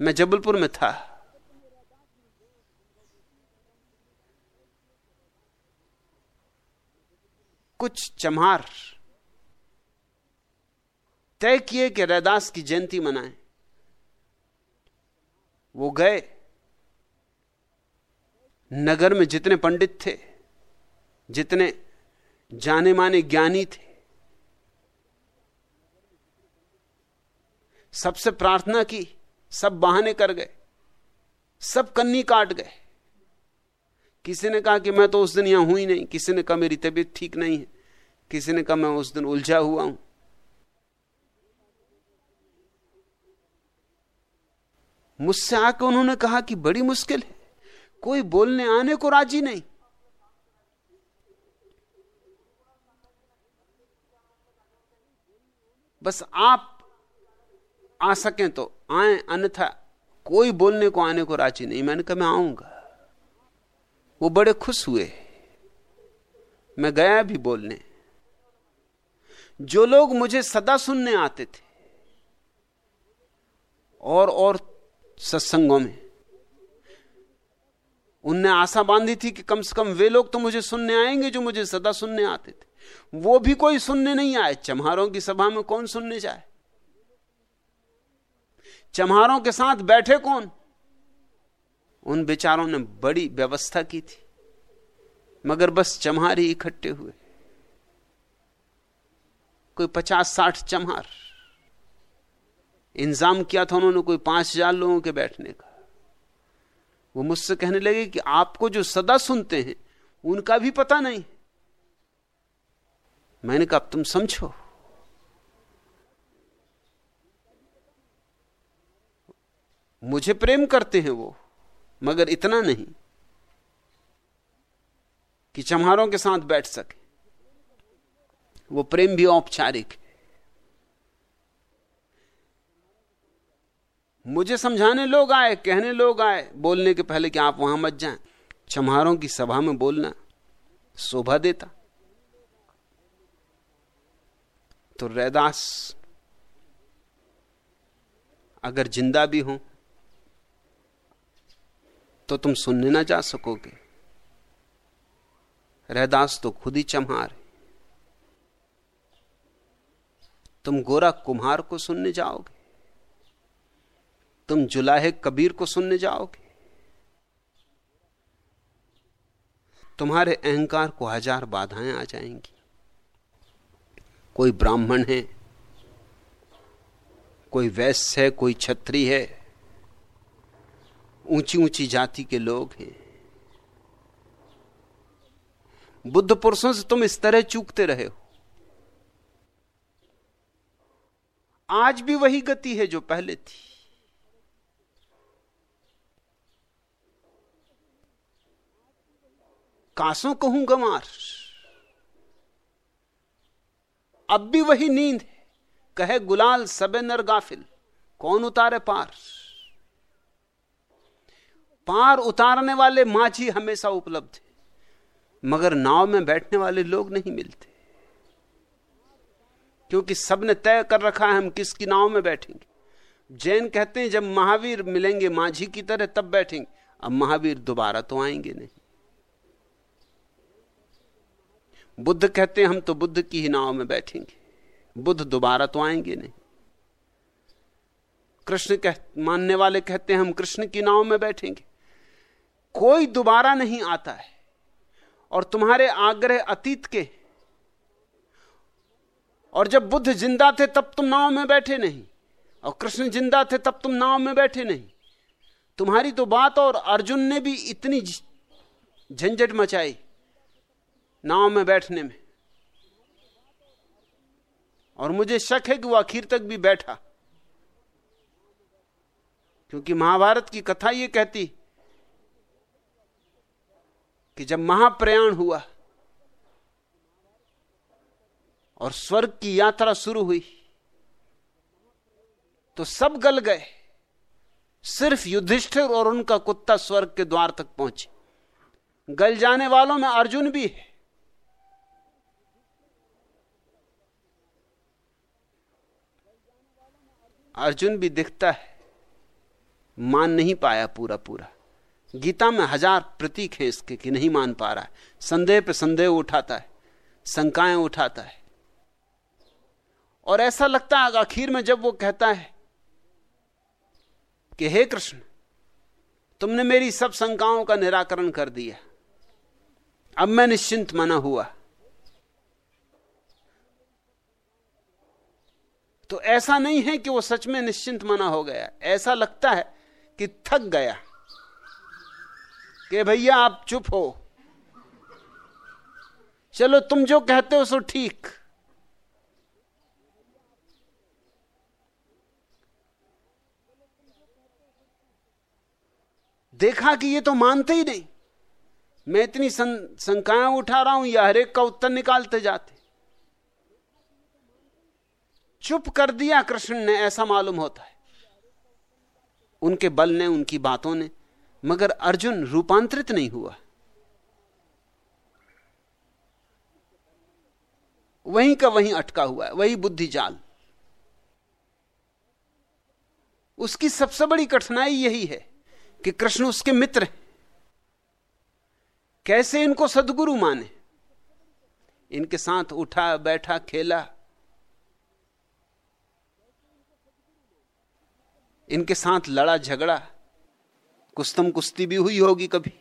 मैं जबलपुर में था। कुछ चमार तय किए कि रैदास की जयंती मनाएँ। वो गए। नगर में जितने पंडित थे, जितने जाने माने ज्ञानी थे, सबसे प्रार्थना की, सब बहाने कर गए, सब कन्नी काट गए। किसी ने कहा कि मैं तो उस दिन यहाँ हुई नहीं, किसी ने कहा मेरी तबीयत ठीक नहीं है। किसी ने कहा, मैं उस दिन उलझा हुआ हूँ। मुझसे आकर उन्होंने कहा कि बड़ी मुश्किल है, कोई बोलने आने को राज़ी नहीं। बस आप आ सकें तो आए, अन्यथा कोई बोलने को आने को राज़ी नहीं। मैंने कहा, मैं आऊँगा। वो बड़े खुश हुए। मैं गया भी बोलने। जो लोग मुझे सदा सुनने आते थे और और सत्संगों में। उनने आशा बांधी थी कि कम से कम वे लोग तो मुझे सुनने आएँगे जो मुझे सदा सुनने आते थे। वो भी कोई सुनने नहीं आए। चम्हारों की सभा में कौन सुनने जाए? चम्हारों के साथ बैठे कौन? उन बेचारों ने बड़ी व्यवस्था की थी। मगर बस चम्हार इकट्ठे हुए। कोई पचास, साठ चम्हार। इंतज़ाम किया था उन्होंने कोई पाँच हज़ार लोगों के बैठने का। वो मुझसे कहने लगे कि आपको जो सदा सुनते हैं, उनका भी पता नहीं। मैंने कहा तुम समझो। मुझे प्रेम करते हैं वो, मगर इतना नहीं कि चम्हारों के साथ बैठ सके। वो प्रेम भी औपचारिक। है मुझे समझाने लोग आए, कहने लोग आए, बोलने के पहले कि आप वहाँ मत जाएँ। चम्हारों की सभा में बोलना शोभा देता। तो रैदास, अगर ज़िंदा भी हो तो तुम सुनने ना जा सकोगे। रैदास तो खुद ही चम्हार तुम गोरा कुम्हार को सुनने जाओगे। तुम जुलाहे कबीर को सुनने जाओगे। तुम्हारे अहंकार को हज़ार बाधाएँ आ जाएँगी। कोई ब्राह्मण है, कोई वैश्य है, कोई छत्री है ऊँची ऊँची जाति के लोग हैं। बुद्ध पुरुषों से तुम इस तरह चूकते रहे हो। आज भी वही गति है जो पहले थी। कासों कहूँ गमार अब भी वही नींद है। कहे गुलाल सबे नर गाफिल, कौन उतारे पार? पार उतारने वाले माझी हमेशा उपलब्ध है, मगर नाव में बैठने वाले लोग नहीं मिलते। क्योंकि सबने तय कर रखा है हम किसकी नाव में बैठेंगे। जैन कहते हैं, जब महावीर मिलेंगे माझी की तरह, तब बैठेंगे। अब महावीर दोबारा तो आएँगे नहीं। बुद्ध कहते हैं, हम तो बुद्ध की ही नाव में बैठेंगे। बुद्ध दोबारा तो आएँगे नहीं। कृष्ण कह, मानने वाले कहते हैं, हम कृष्ण की नाव में बैठेंगे। कोई दोबारा नहीं आता है। और तुम्हारे आग्रह अतीत के और जब बुद्ध ज़िंदा थे तब तुम नाव में बैठे नहीं। और कृष्ण ज़िंदा थे तब तुम नाव में बैठे नहीं। तुम्हारी तो बात और अर्जुन ने भी इतनी झंझट मचाई नाव में बैठने में। और मुझे शक है कि वो आखिर तक भी बैठा। क्योंकि महाभारत की कथा यह कहती कि जब महाप्रयाण हुआ और स्वर्ग की यात्रा शुरू हुई। तो सब गल गए। सिर्फ़ युधिष्ठिर और उनका कुत्ता स्वर्ग के द्वार तक पहुँचे। गल जाने वालों में अर्जुन भी है। अर्जुन भी दिखता है। मान नहीं पाया पूरा पूरा गीता में हज़ार प्रतीक है इसके कि नहीं मान पा रहा है। संदेह पे संदेह उठाता है। शंकाएँ उठाता है। और ऐसा लगता है आखिर में जब वो कहता है कि हे कृष्ण, तुमने मेरी सब शंकाओं का निराकरण कर दिया। अब मैं निश्चिंत मना हुआ। तो ऐसा नहीं है कि वो सच में निश्चिंत मना हो गया। ऐसा लगता है कि थक गया कि भैया आप चुप हो। चलो तुम जो कहते हो सो ठीक। देखा कि ये तो मानते ही नहीं। मैं इतनी शंकाएँ उठा रहा हूँ या हरेक का उत्तर निकालते जाते। चुप कर दिया कृष्ण ने, ऐसा मालूम होता है। उनके बल ने, उनकी बातों ने, मगर अर्जुन रूपांतरित नहीं हुआ। वहीं का वहीं अटका हुआ है, वही बुद्धि जाल उसकी सबसे बड़ी कठिनाई यही है। कि कृष्ण उसके मित्र हैं। कैसे इनको सदगुरु माने? इनके साथ उठा, बैठा, खेला। इनके साथ लड़ा, झगड़ा। कुस्तम कुश्ती भी हुई होगी कभी।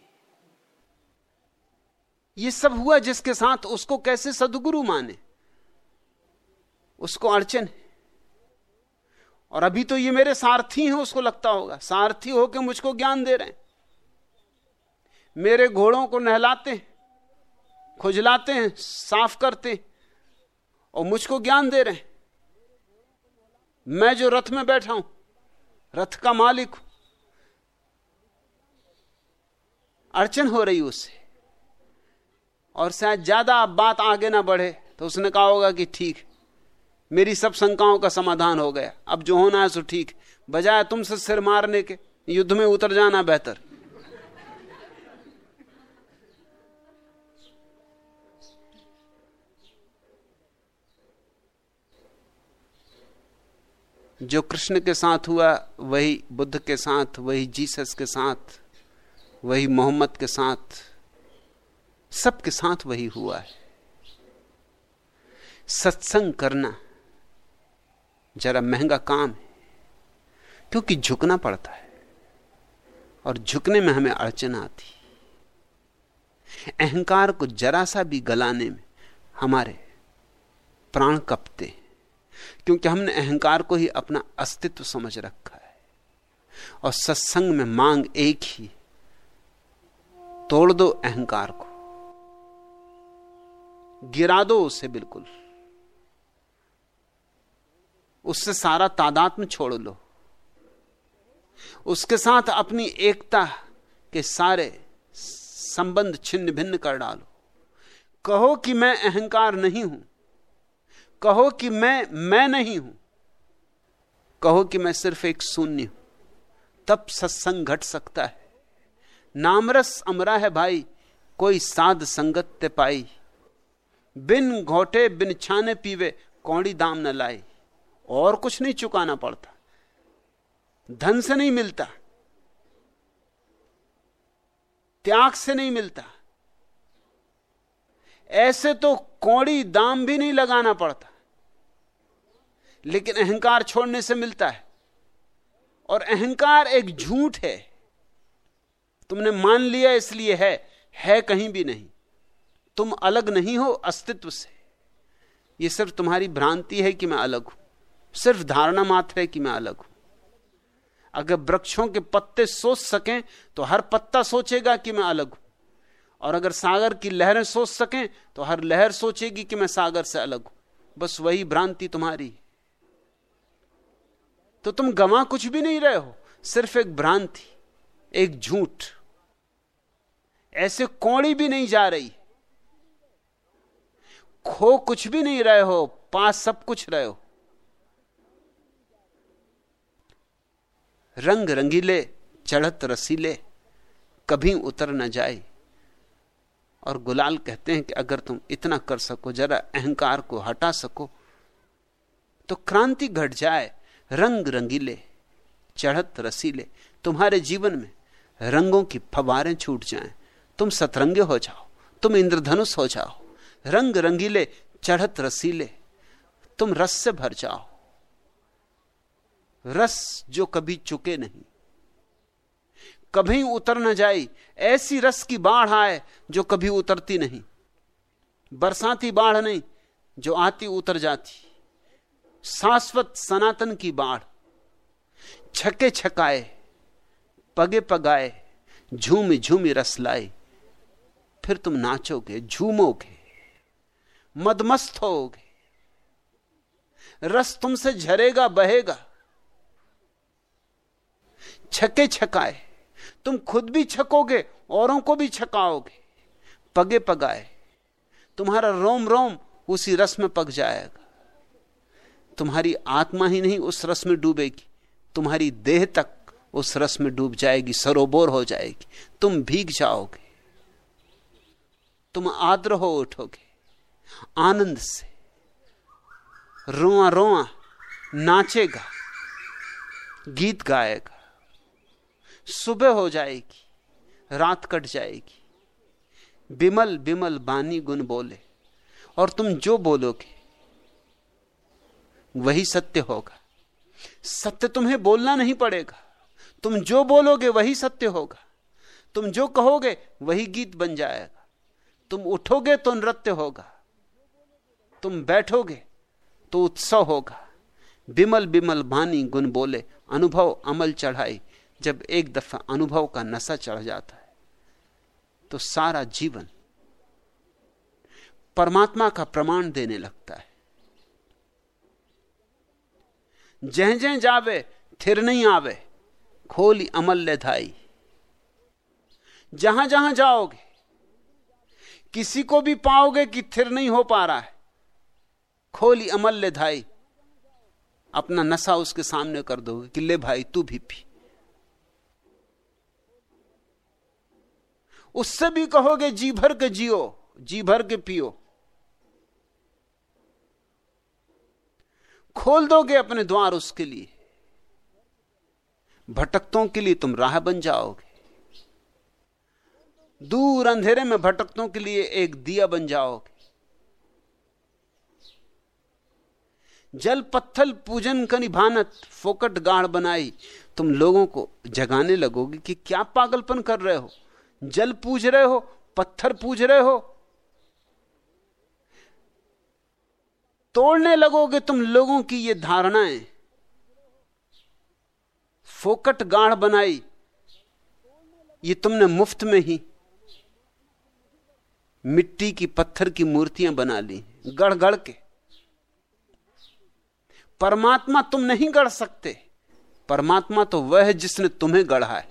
ये सब हुआ जिसके साथ उसको कैसे सदगुरु माने? उसको अड़चन है। और अभी तो ये मेरे सारथी हैं, उसको लगता होगा। सारथी होकर मुझको ज्ञान दे रहे हैं। मेरे घोड़ों को नहलाते हैं, खुजलाते हैं, साफ़ करते और मुझको ज्ञान दे रहे हैं। मैं जो रथ में बैठा हूँ, रथ का मालिक हूँ। अड़चन हो रही उससे। और शायद ज़्यादा बात आगे ना बढ़े तो उसने कहा होगा कि ठीक मेरी सब शंकाओं का समाधान हो गया। अब जो होना है सो ठीक। बजाय तुमसे सिर मारने के, युद्ध में उतर जाना बेहतर। जो कृष्ण के साथ हुआ, वही बुद्ध के साथ, वही जीसस के साथ, वही मोहम्मद के साथ, सबके साथ वही हुआ है। सत्संग करना। जरा महँगा काम है, क्योंकि झुकना पड़ता है और झुकने में हमें अड़चन आती अहंकार को जरा सा भी गलाने में हमारे प्राण कपते क्योंकि हमने अहंकार को ही अपना अस्तित्व समझ रखा है। और सत्संग में मांग एक ही, तोड़ दो अहंकार को, गिरा दो उसे बिल्कुल। उससे सारा तादात्म छोड़ लो। उसके साथ अपनी एकता के सारे संबंध छिन्न भिन्न कर डालो। कहो कि मैं अहंकार नहीं हूँ। कहो कि मैं मैं नहीं हूँ। कहो कि मैं सिर्फ़ एक शून्य हूँ। तब सत्संग घट सकता है। नामरस अमरा है भाई, कोई साध संगत ते पाई। बिन घोटे बिन छाने पीवे, कौड़ी दाम न लाई और कुछ नहीं चुकाना पड़ता। धन से नहीं मिलता। त्याग से नहीं मिलता। ऐसे तो कौड़ी दाम भी नहीं लगाना पड़ता। लेकिन अहंकार छोड़ने से मिलता है। और अहंकार एक झूठ है। तुमने मान लिया इसलिए है है कहीं भी नहीं। तुम अलग नहीं हो अस्तित्व से। यह सिर्फ़ तुम्हारी भ्रांति है कि मैं अलग हूँ। सिर्फ़ धारणा मात्र है कि मैं अलग हूँ। अगर वृक्षों के पत्ते सोच सकें तो हर पत्ता सोचेगा कि मैं अलग हूँ। और अगर सागर की लहरें सोच सकें तो हर लहर सोचेगी कि मैं सागर से अलग हूँ। बस वही भ्रांति तुम्हारी। तो तुम गवा कुछ भी नहीं रहे हो, सिर्फ़ एक भ्रांति, एक झूठ। ऐसे कौड़ी भी नहीं जा रही। खो कुछ भी नहीं रहे हो, पास सब कुछ रहे हो। रंग रंगीले, चढ़त रसीले, कभी उतर न जाए। और गुलाल कहते हैं कि अगर तुम इतना कर सको, जरा अहंकार को हटा सको तो क्रांति घट जाए। रंग रंगीले, चढ़त रसीले, तुम्हारे जीवन में रंगों की फवारें छूट जाएँ। तुम सतरंगे हो जाओ, तुम इंद्रधनुष हो जाओ। रंग रंगीले, चढ़त रसीले, तुम रस से भर जाओ। रस जो कभी चुके नहीं। कभी उतर न जाए ऐसी रस की बाढ़ आए जो कभी उतरती नहीं। बरसाती बाढ़ नहीं, जो आती उतर जाती। शाश्वत सनातन की बाढ़। छके छकाए, पगे पगाए, झूमी झूमी रस लाए। फिर तुम नाचोगे, झूमोगे, मदमस्त होगे। रस तुमसे झरेगा, बहेगा। छके छकाए। तुम खुद भी छकोगे, औरों को भी छकाओगे। पगे पगाए। तुम्हारा रोम रोम उसी रस में पक जाएगा। तुम्हारी आत्मा ही नहीं उस रस में डूबेगी। तुम्हारी देह तक उस रस में डूब जाएगी सरोबोर हो जाएगी। तुम भीग जाओगे। तुम आद्र हो उठोगे। आनंद से। रोआ रोआ नाचेगा। गीत गाएगा। सुबह हो जाएगी, रात कट जाएगी। बिमल बिमल बानी गुण बोले, और तुम जो बोलोगे, वही सत्य होगा। सत्य तुम्हें बोलना नहीं पड़ेगा। तुम जो बोलोगे, वही सत्य होगा। तुम जो कहोगे, वही गीत बन जाएगा। तुम उठोगे तो नृत्य होगा। तुम बैठोगे तो उत्सव होगा। बिमल बिमल भानी गुण बोले, अनुभव अमल चढ़ाई। जब एक दफ़ा अनुभव का नशा चढ़ जाता है तो सारा जीवन परमात्मा का प्रमाण देने लगता है। जह जह जावे, थिर नहीं आवे, खोली अमल ले धाई। जहाँ जहाँ जाओगे, किसी को भी पाओगे कि थिर नहीं हो पा रहा है, खोली अमल ले धाई। अपना नशा उसके सामने कर दोगे कि ले भाई, तू भी पी। उससे भी कहोगे, जी भर के जियो, जी भर के पियो। खोल दोगे अपने द्वार उसके लिए। भटकतों के लिए तुम राह बन जाओगे। दूर अंधेरे में भटकतों के लिए एक दिया बन जाओगे। जल पत्थल पूजन का निभानत फोकट गाढ़ बनाई, तुम लोगों को जगाने लगोगे कि क्या पागलपन कर रहे हो। जल पूज रहे हो, पत्थर पूज रहे हो। तोड़ने लगोगे तुम लोगों की ये धारणाएँ। फोकट गाढ़ बनाई, ये तुमने मुफ़्त में ही मिट्टी की, पत्थर की मूर्तियाँ बना ली गढ़ गढ़ के। परमात्मा तुम नहीं गढ़ सकते। परमात्मा तो वह है जिसने तुम्हें गढ़ा है।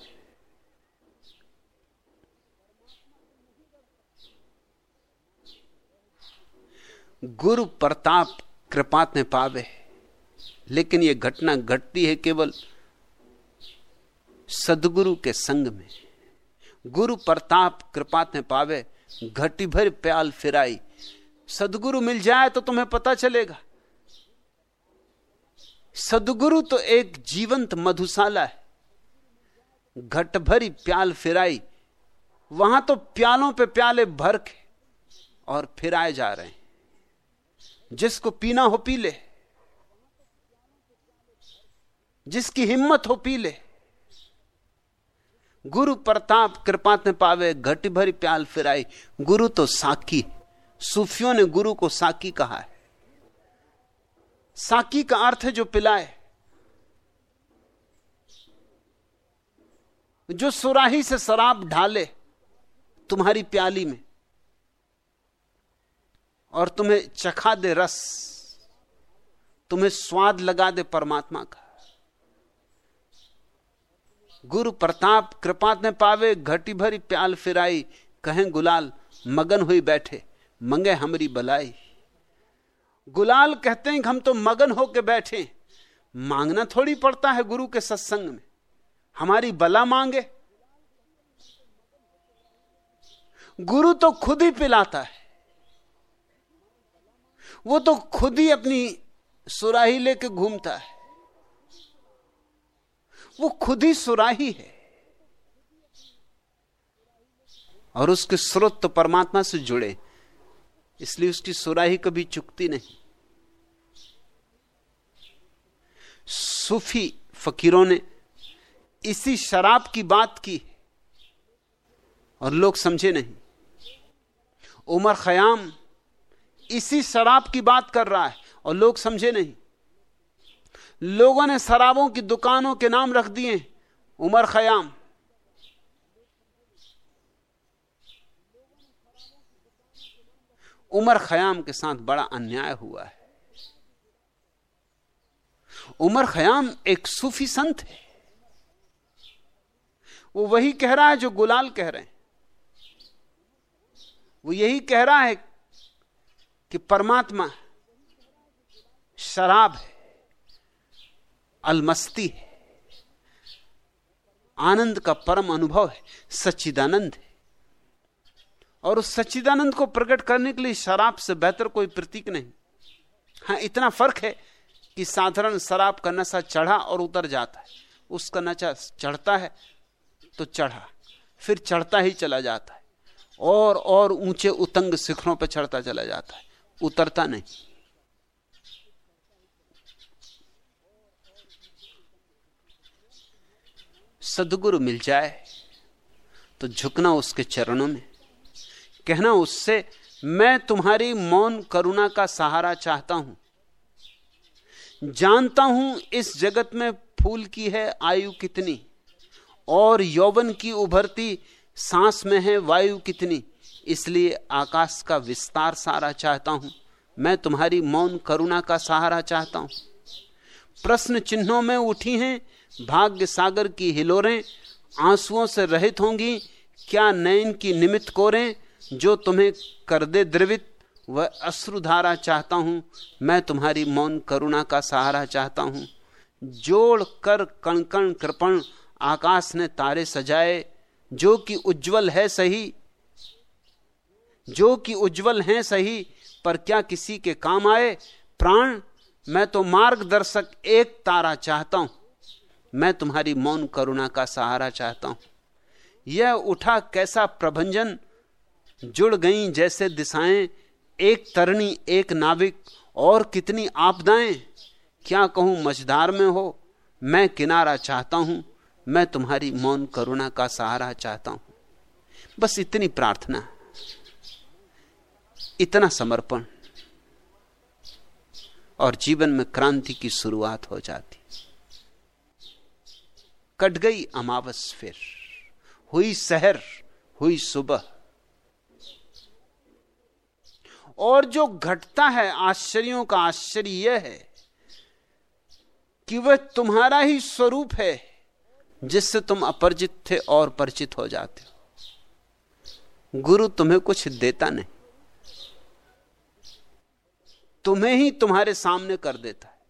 गुरु प्रताप कृपा ने पावे लेकिन यह घटना घटती है केवल सदगुरु के संग में। गुरु प्रताप कृपा ने पावे, घटी भर प्याल फिराई। सदगुरु मिल जाए तो तुम्हें पता चलेगा। सदगुरु तो एक जीवंत मधुशाला है। घट भरी प्याल फिराई। वहाँ तो प्यालों पे प्याले भर के और फिराए जा रहे हैं। जिसको पीना हो पी ले। जिसकी हिम्मत हो पी ले। गुरु प्रताप कृपा ने पावे, घट भरी प्याल फिराई। गुरु तो साकी, सूफियों ने गुरु को साकी कहा है। साकी का अर्थ है जो पिलाए। जो सुराही से शराब ढाले तुम्हारी प्याली में। और तुम्हें चखा दे रस, तुम्हें स्वाद लगा दे परमात्मा का। गुरु प्रताप कृपा ने पावे, घटी भरी प्याल फिराई, कहें गुलाल, मगन हुई बैठे, मंगे हमारी बलाई। गुलाल कहते हैं कि हम तो मगन होके बैठे मांगना थोड़ी पड़ता है गुरु के सत्संग में। हमारी बला मांगे। गुरु तो खुद ही पिलाता है। वो तो खुद ही अपनी सुराही लेके घूमता है। वो खुद ही सुराही है। और उसके स्रोत तो परमात्मा से जुड़े इसलिए उसकी सुराही कभी चुकती नहीं। सूफी फकीरों ने इसी शराब की बात की और लोग समझे नहीं। उमर खयाम इसी शराब की बात कर रहा है और लोग समझे नहीं। लोगों ने शराबों की दुकानों के नाम रख दिए, उमर खयाम। उमर खयाम के साथ बड़ा अन्याय हुआ है। उमर खयाम एक सूफी संत है। वो वही कह रहा है जो गुलाल कह रहे हैं। वो यही कह रहा है कि परमात्मा शराब है, अलमस्ती है, आनंद का परम अनुभव है, सच्चिदानंद है। और उस सच्चिदानंद को प्रकट करने के लिए शराब से बेहतर कोई प्रतीक नहीं। हाँ इतना फ़र्क है कि साधारण शराब का नशा चढ़ा और उतर जाता है। उसका नशा चढ़ता है तो चढ़ा, फिर चढ़ता ही चला जाता है। और और ऊँचे उतंग शिखरों पर चढ़ता चला जाता है। उतरता नहीं। सदगुरु मिल जाए तो झुकना उसके चरणों में। कहना उससे, मैं तुम्हारी मौन करुणा का सहारा चाहता हूँ। जानता हूँ इस जगत में फूल की है आयु कितनी, और यौवन की उभरती सांस में है वायु कितनी। इसलिए आकाश का विस्तार सारा चाहता हूँ। मैं तुम्हारी मौन करुणा का सहारा चाहता हूँ। प्रश्न चिन्हों में उठी हैं, भाग्य सागर की हिलोरें, आंसुओं से रहित होंगी, क्या नयन की निमित्त कोरें, जो तुम्हें कर दे द्रवित, वह अश्रुधारा चाहता हूँ। मैं तुम्हारी मौन करुणा का सहारा चाहता हूँ। जोड़ कर कण कण कृपण, आकाश ने तारे सजाए, जो कि उज्जवल है सही जो कि उज्जवल हैं सही, पर क्या किसी के काम आए? प्राण, मैं तो मार्गदर्शक एक तारा चाहता हूँ। मैं तुम्हारी मौन करुणा का सहारा चाहता हूँ। यह उठा कैसा प्रभंजन? जुड़ गई जैसे दिशाएँ, एक तरणी, एक नाविक, और कितनी आपदाएँ? क्या कहूँ, मझधार में हो? मैं किनारा चाहता हूँ, मैं तुम्हारी मौन करुणा का सहारा चाहता हूँ। बस इतनी प्रार्थना। इतना समर्पण। और जीवन में क्रांति की शुरुआत हो जाती। कट गई अमावस फिर। हुई शहर, हुई सुबह। और जो घटता है आश्चर्यों का आश्चर्य यह है कि वह तुम्हारा ही स्वरूप है, जिससे तुम अपरिचित थे और परिचित हो जाते हो। गुरु तुम्हें कुछ देता नहीं। तुम्हें ही तुम्हारे सामने कर देता है।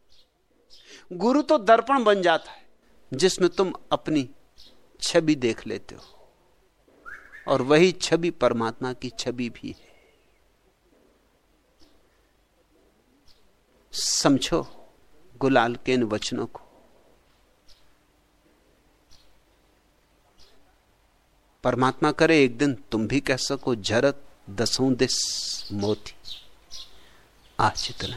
गुरु तो दर्पण बन जाता है, जिसमें तुम अपनी छवि देख लेते हो। और वही छवि परमात्मा की छवि भी है। समझो गुलाल के इन वचनों को। परमात्मा करे एक दिन तुम भी कह सको जरत दसों दिस मोती। आज इतना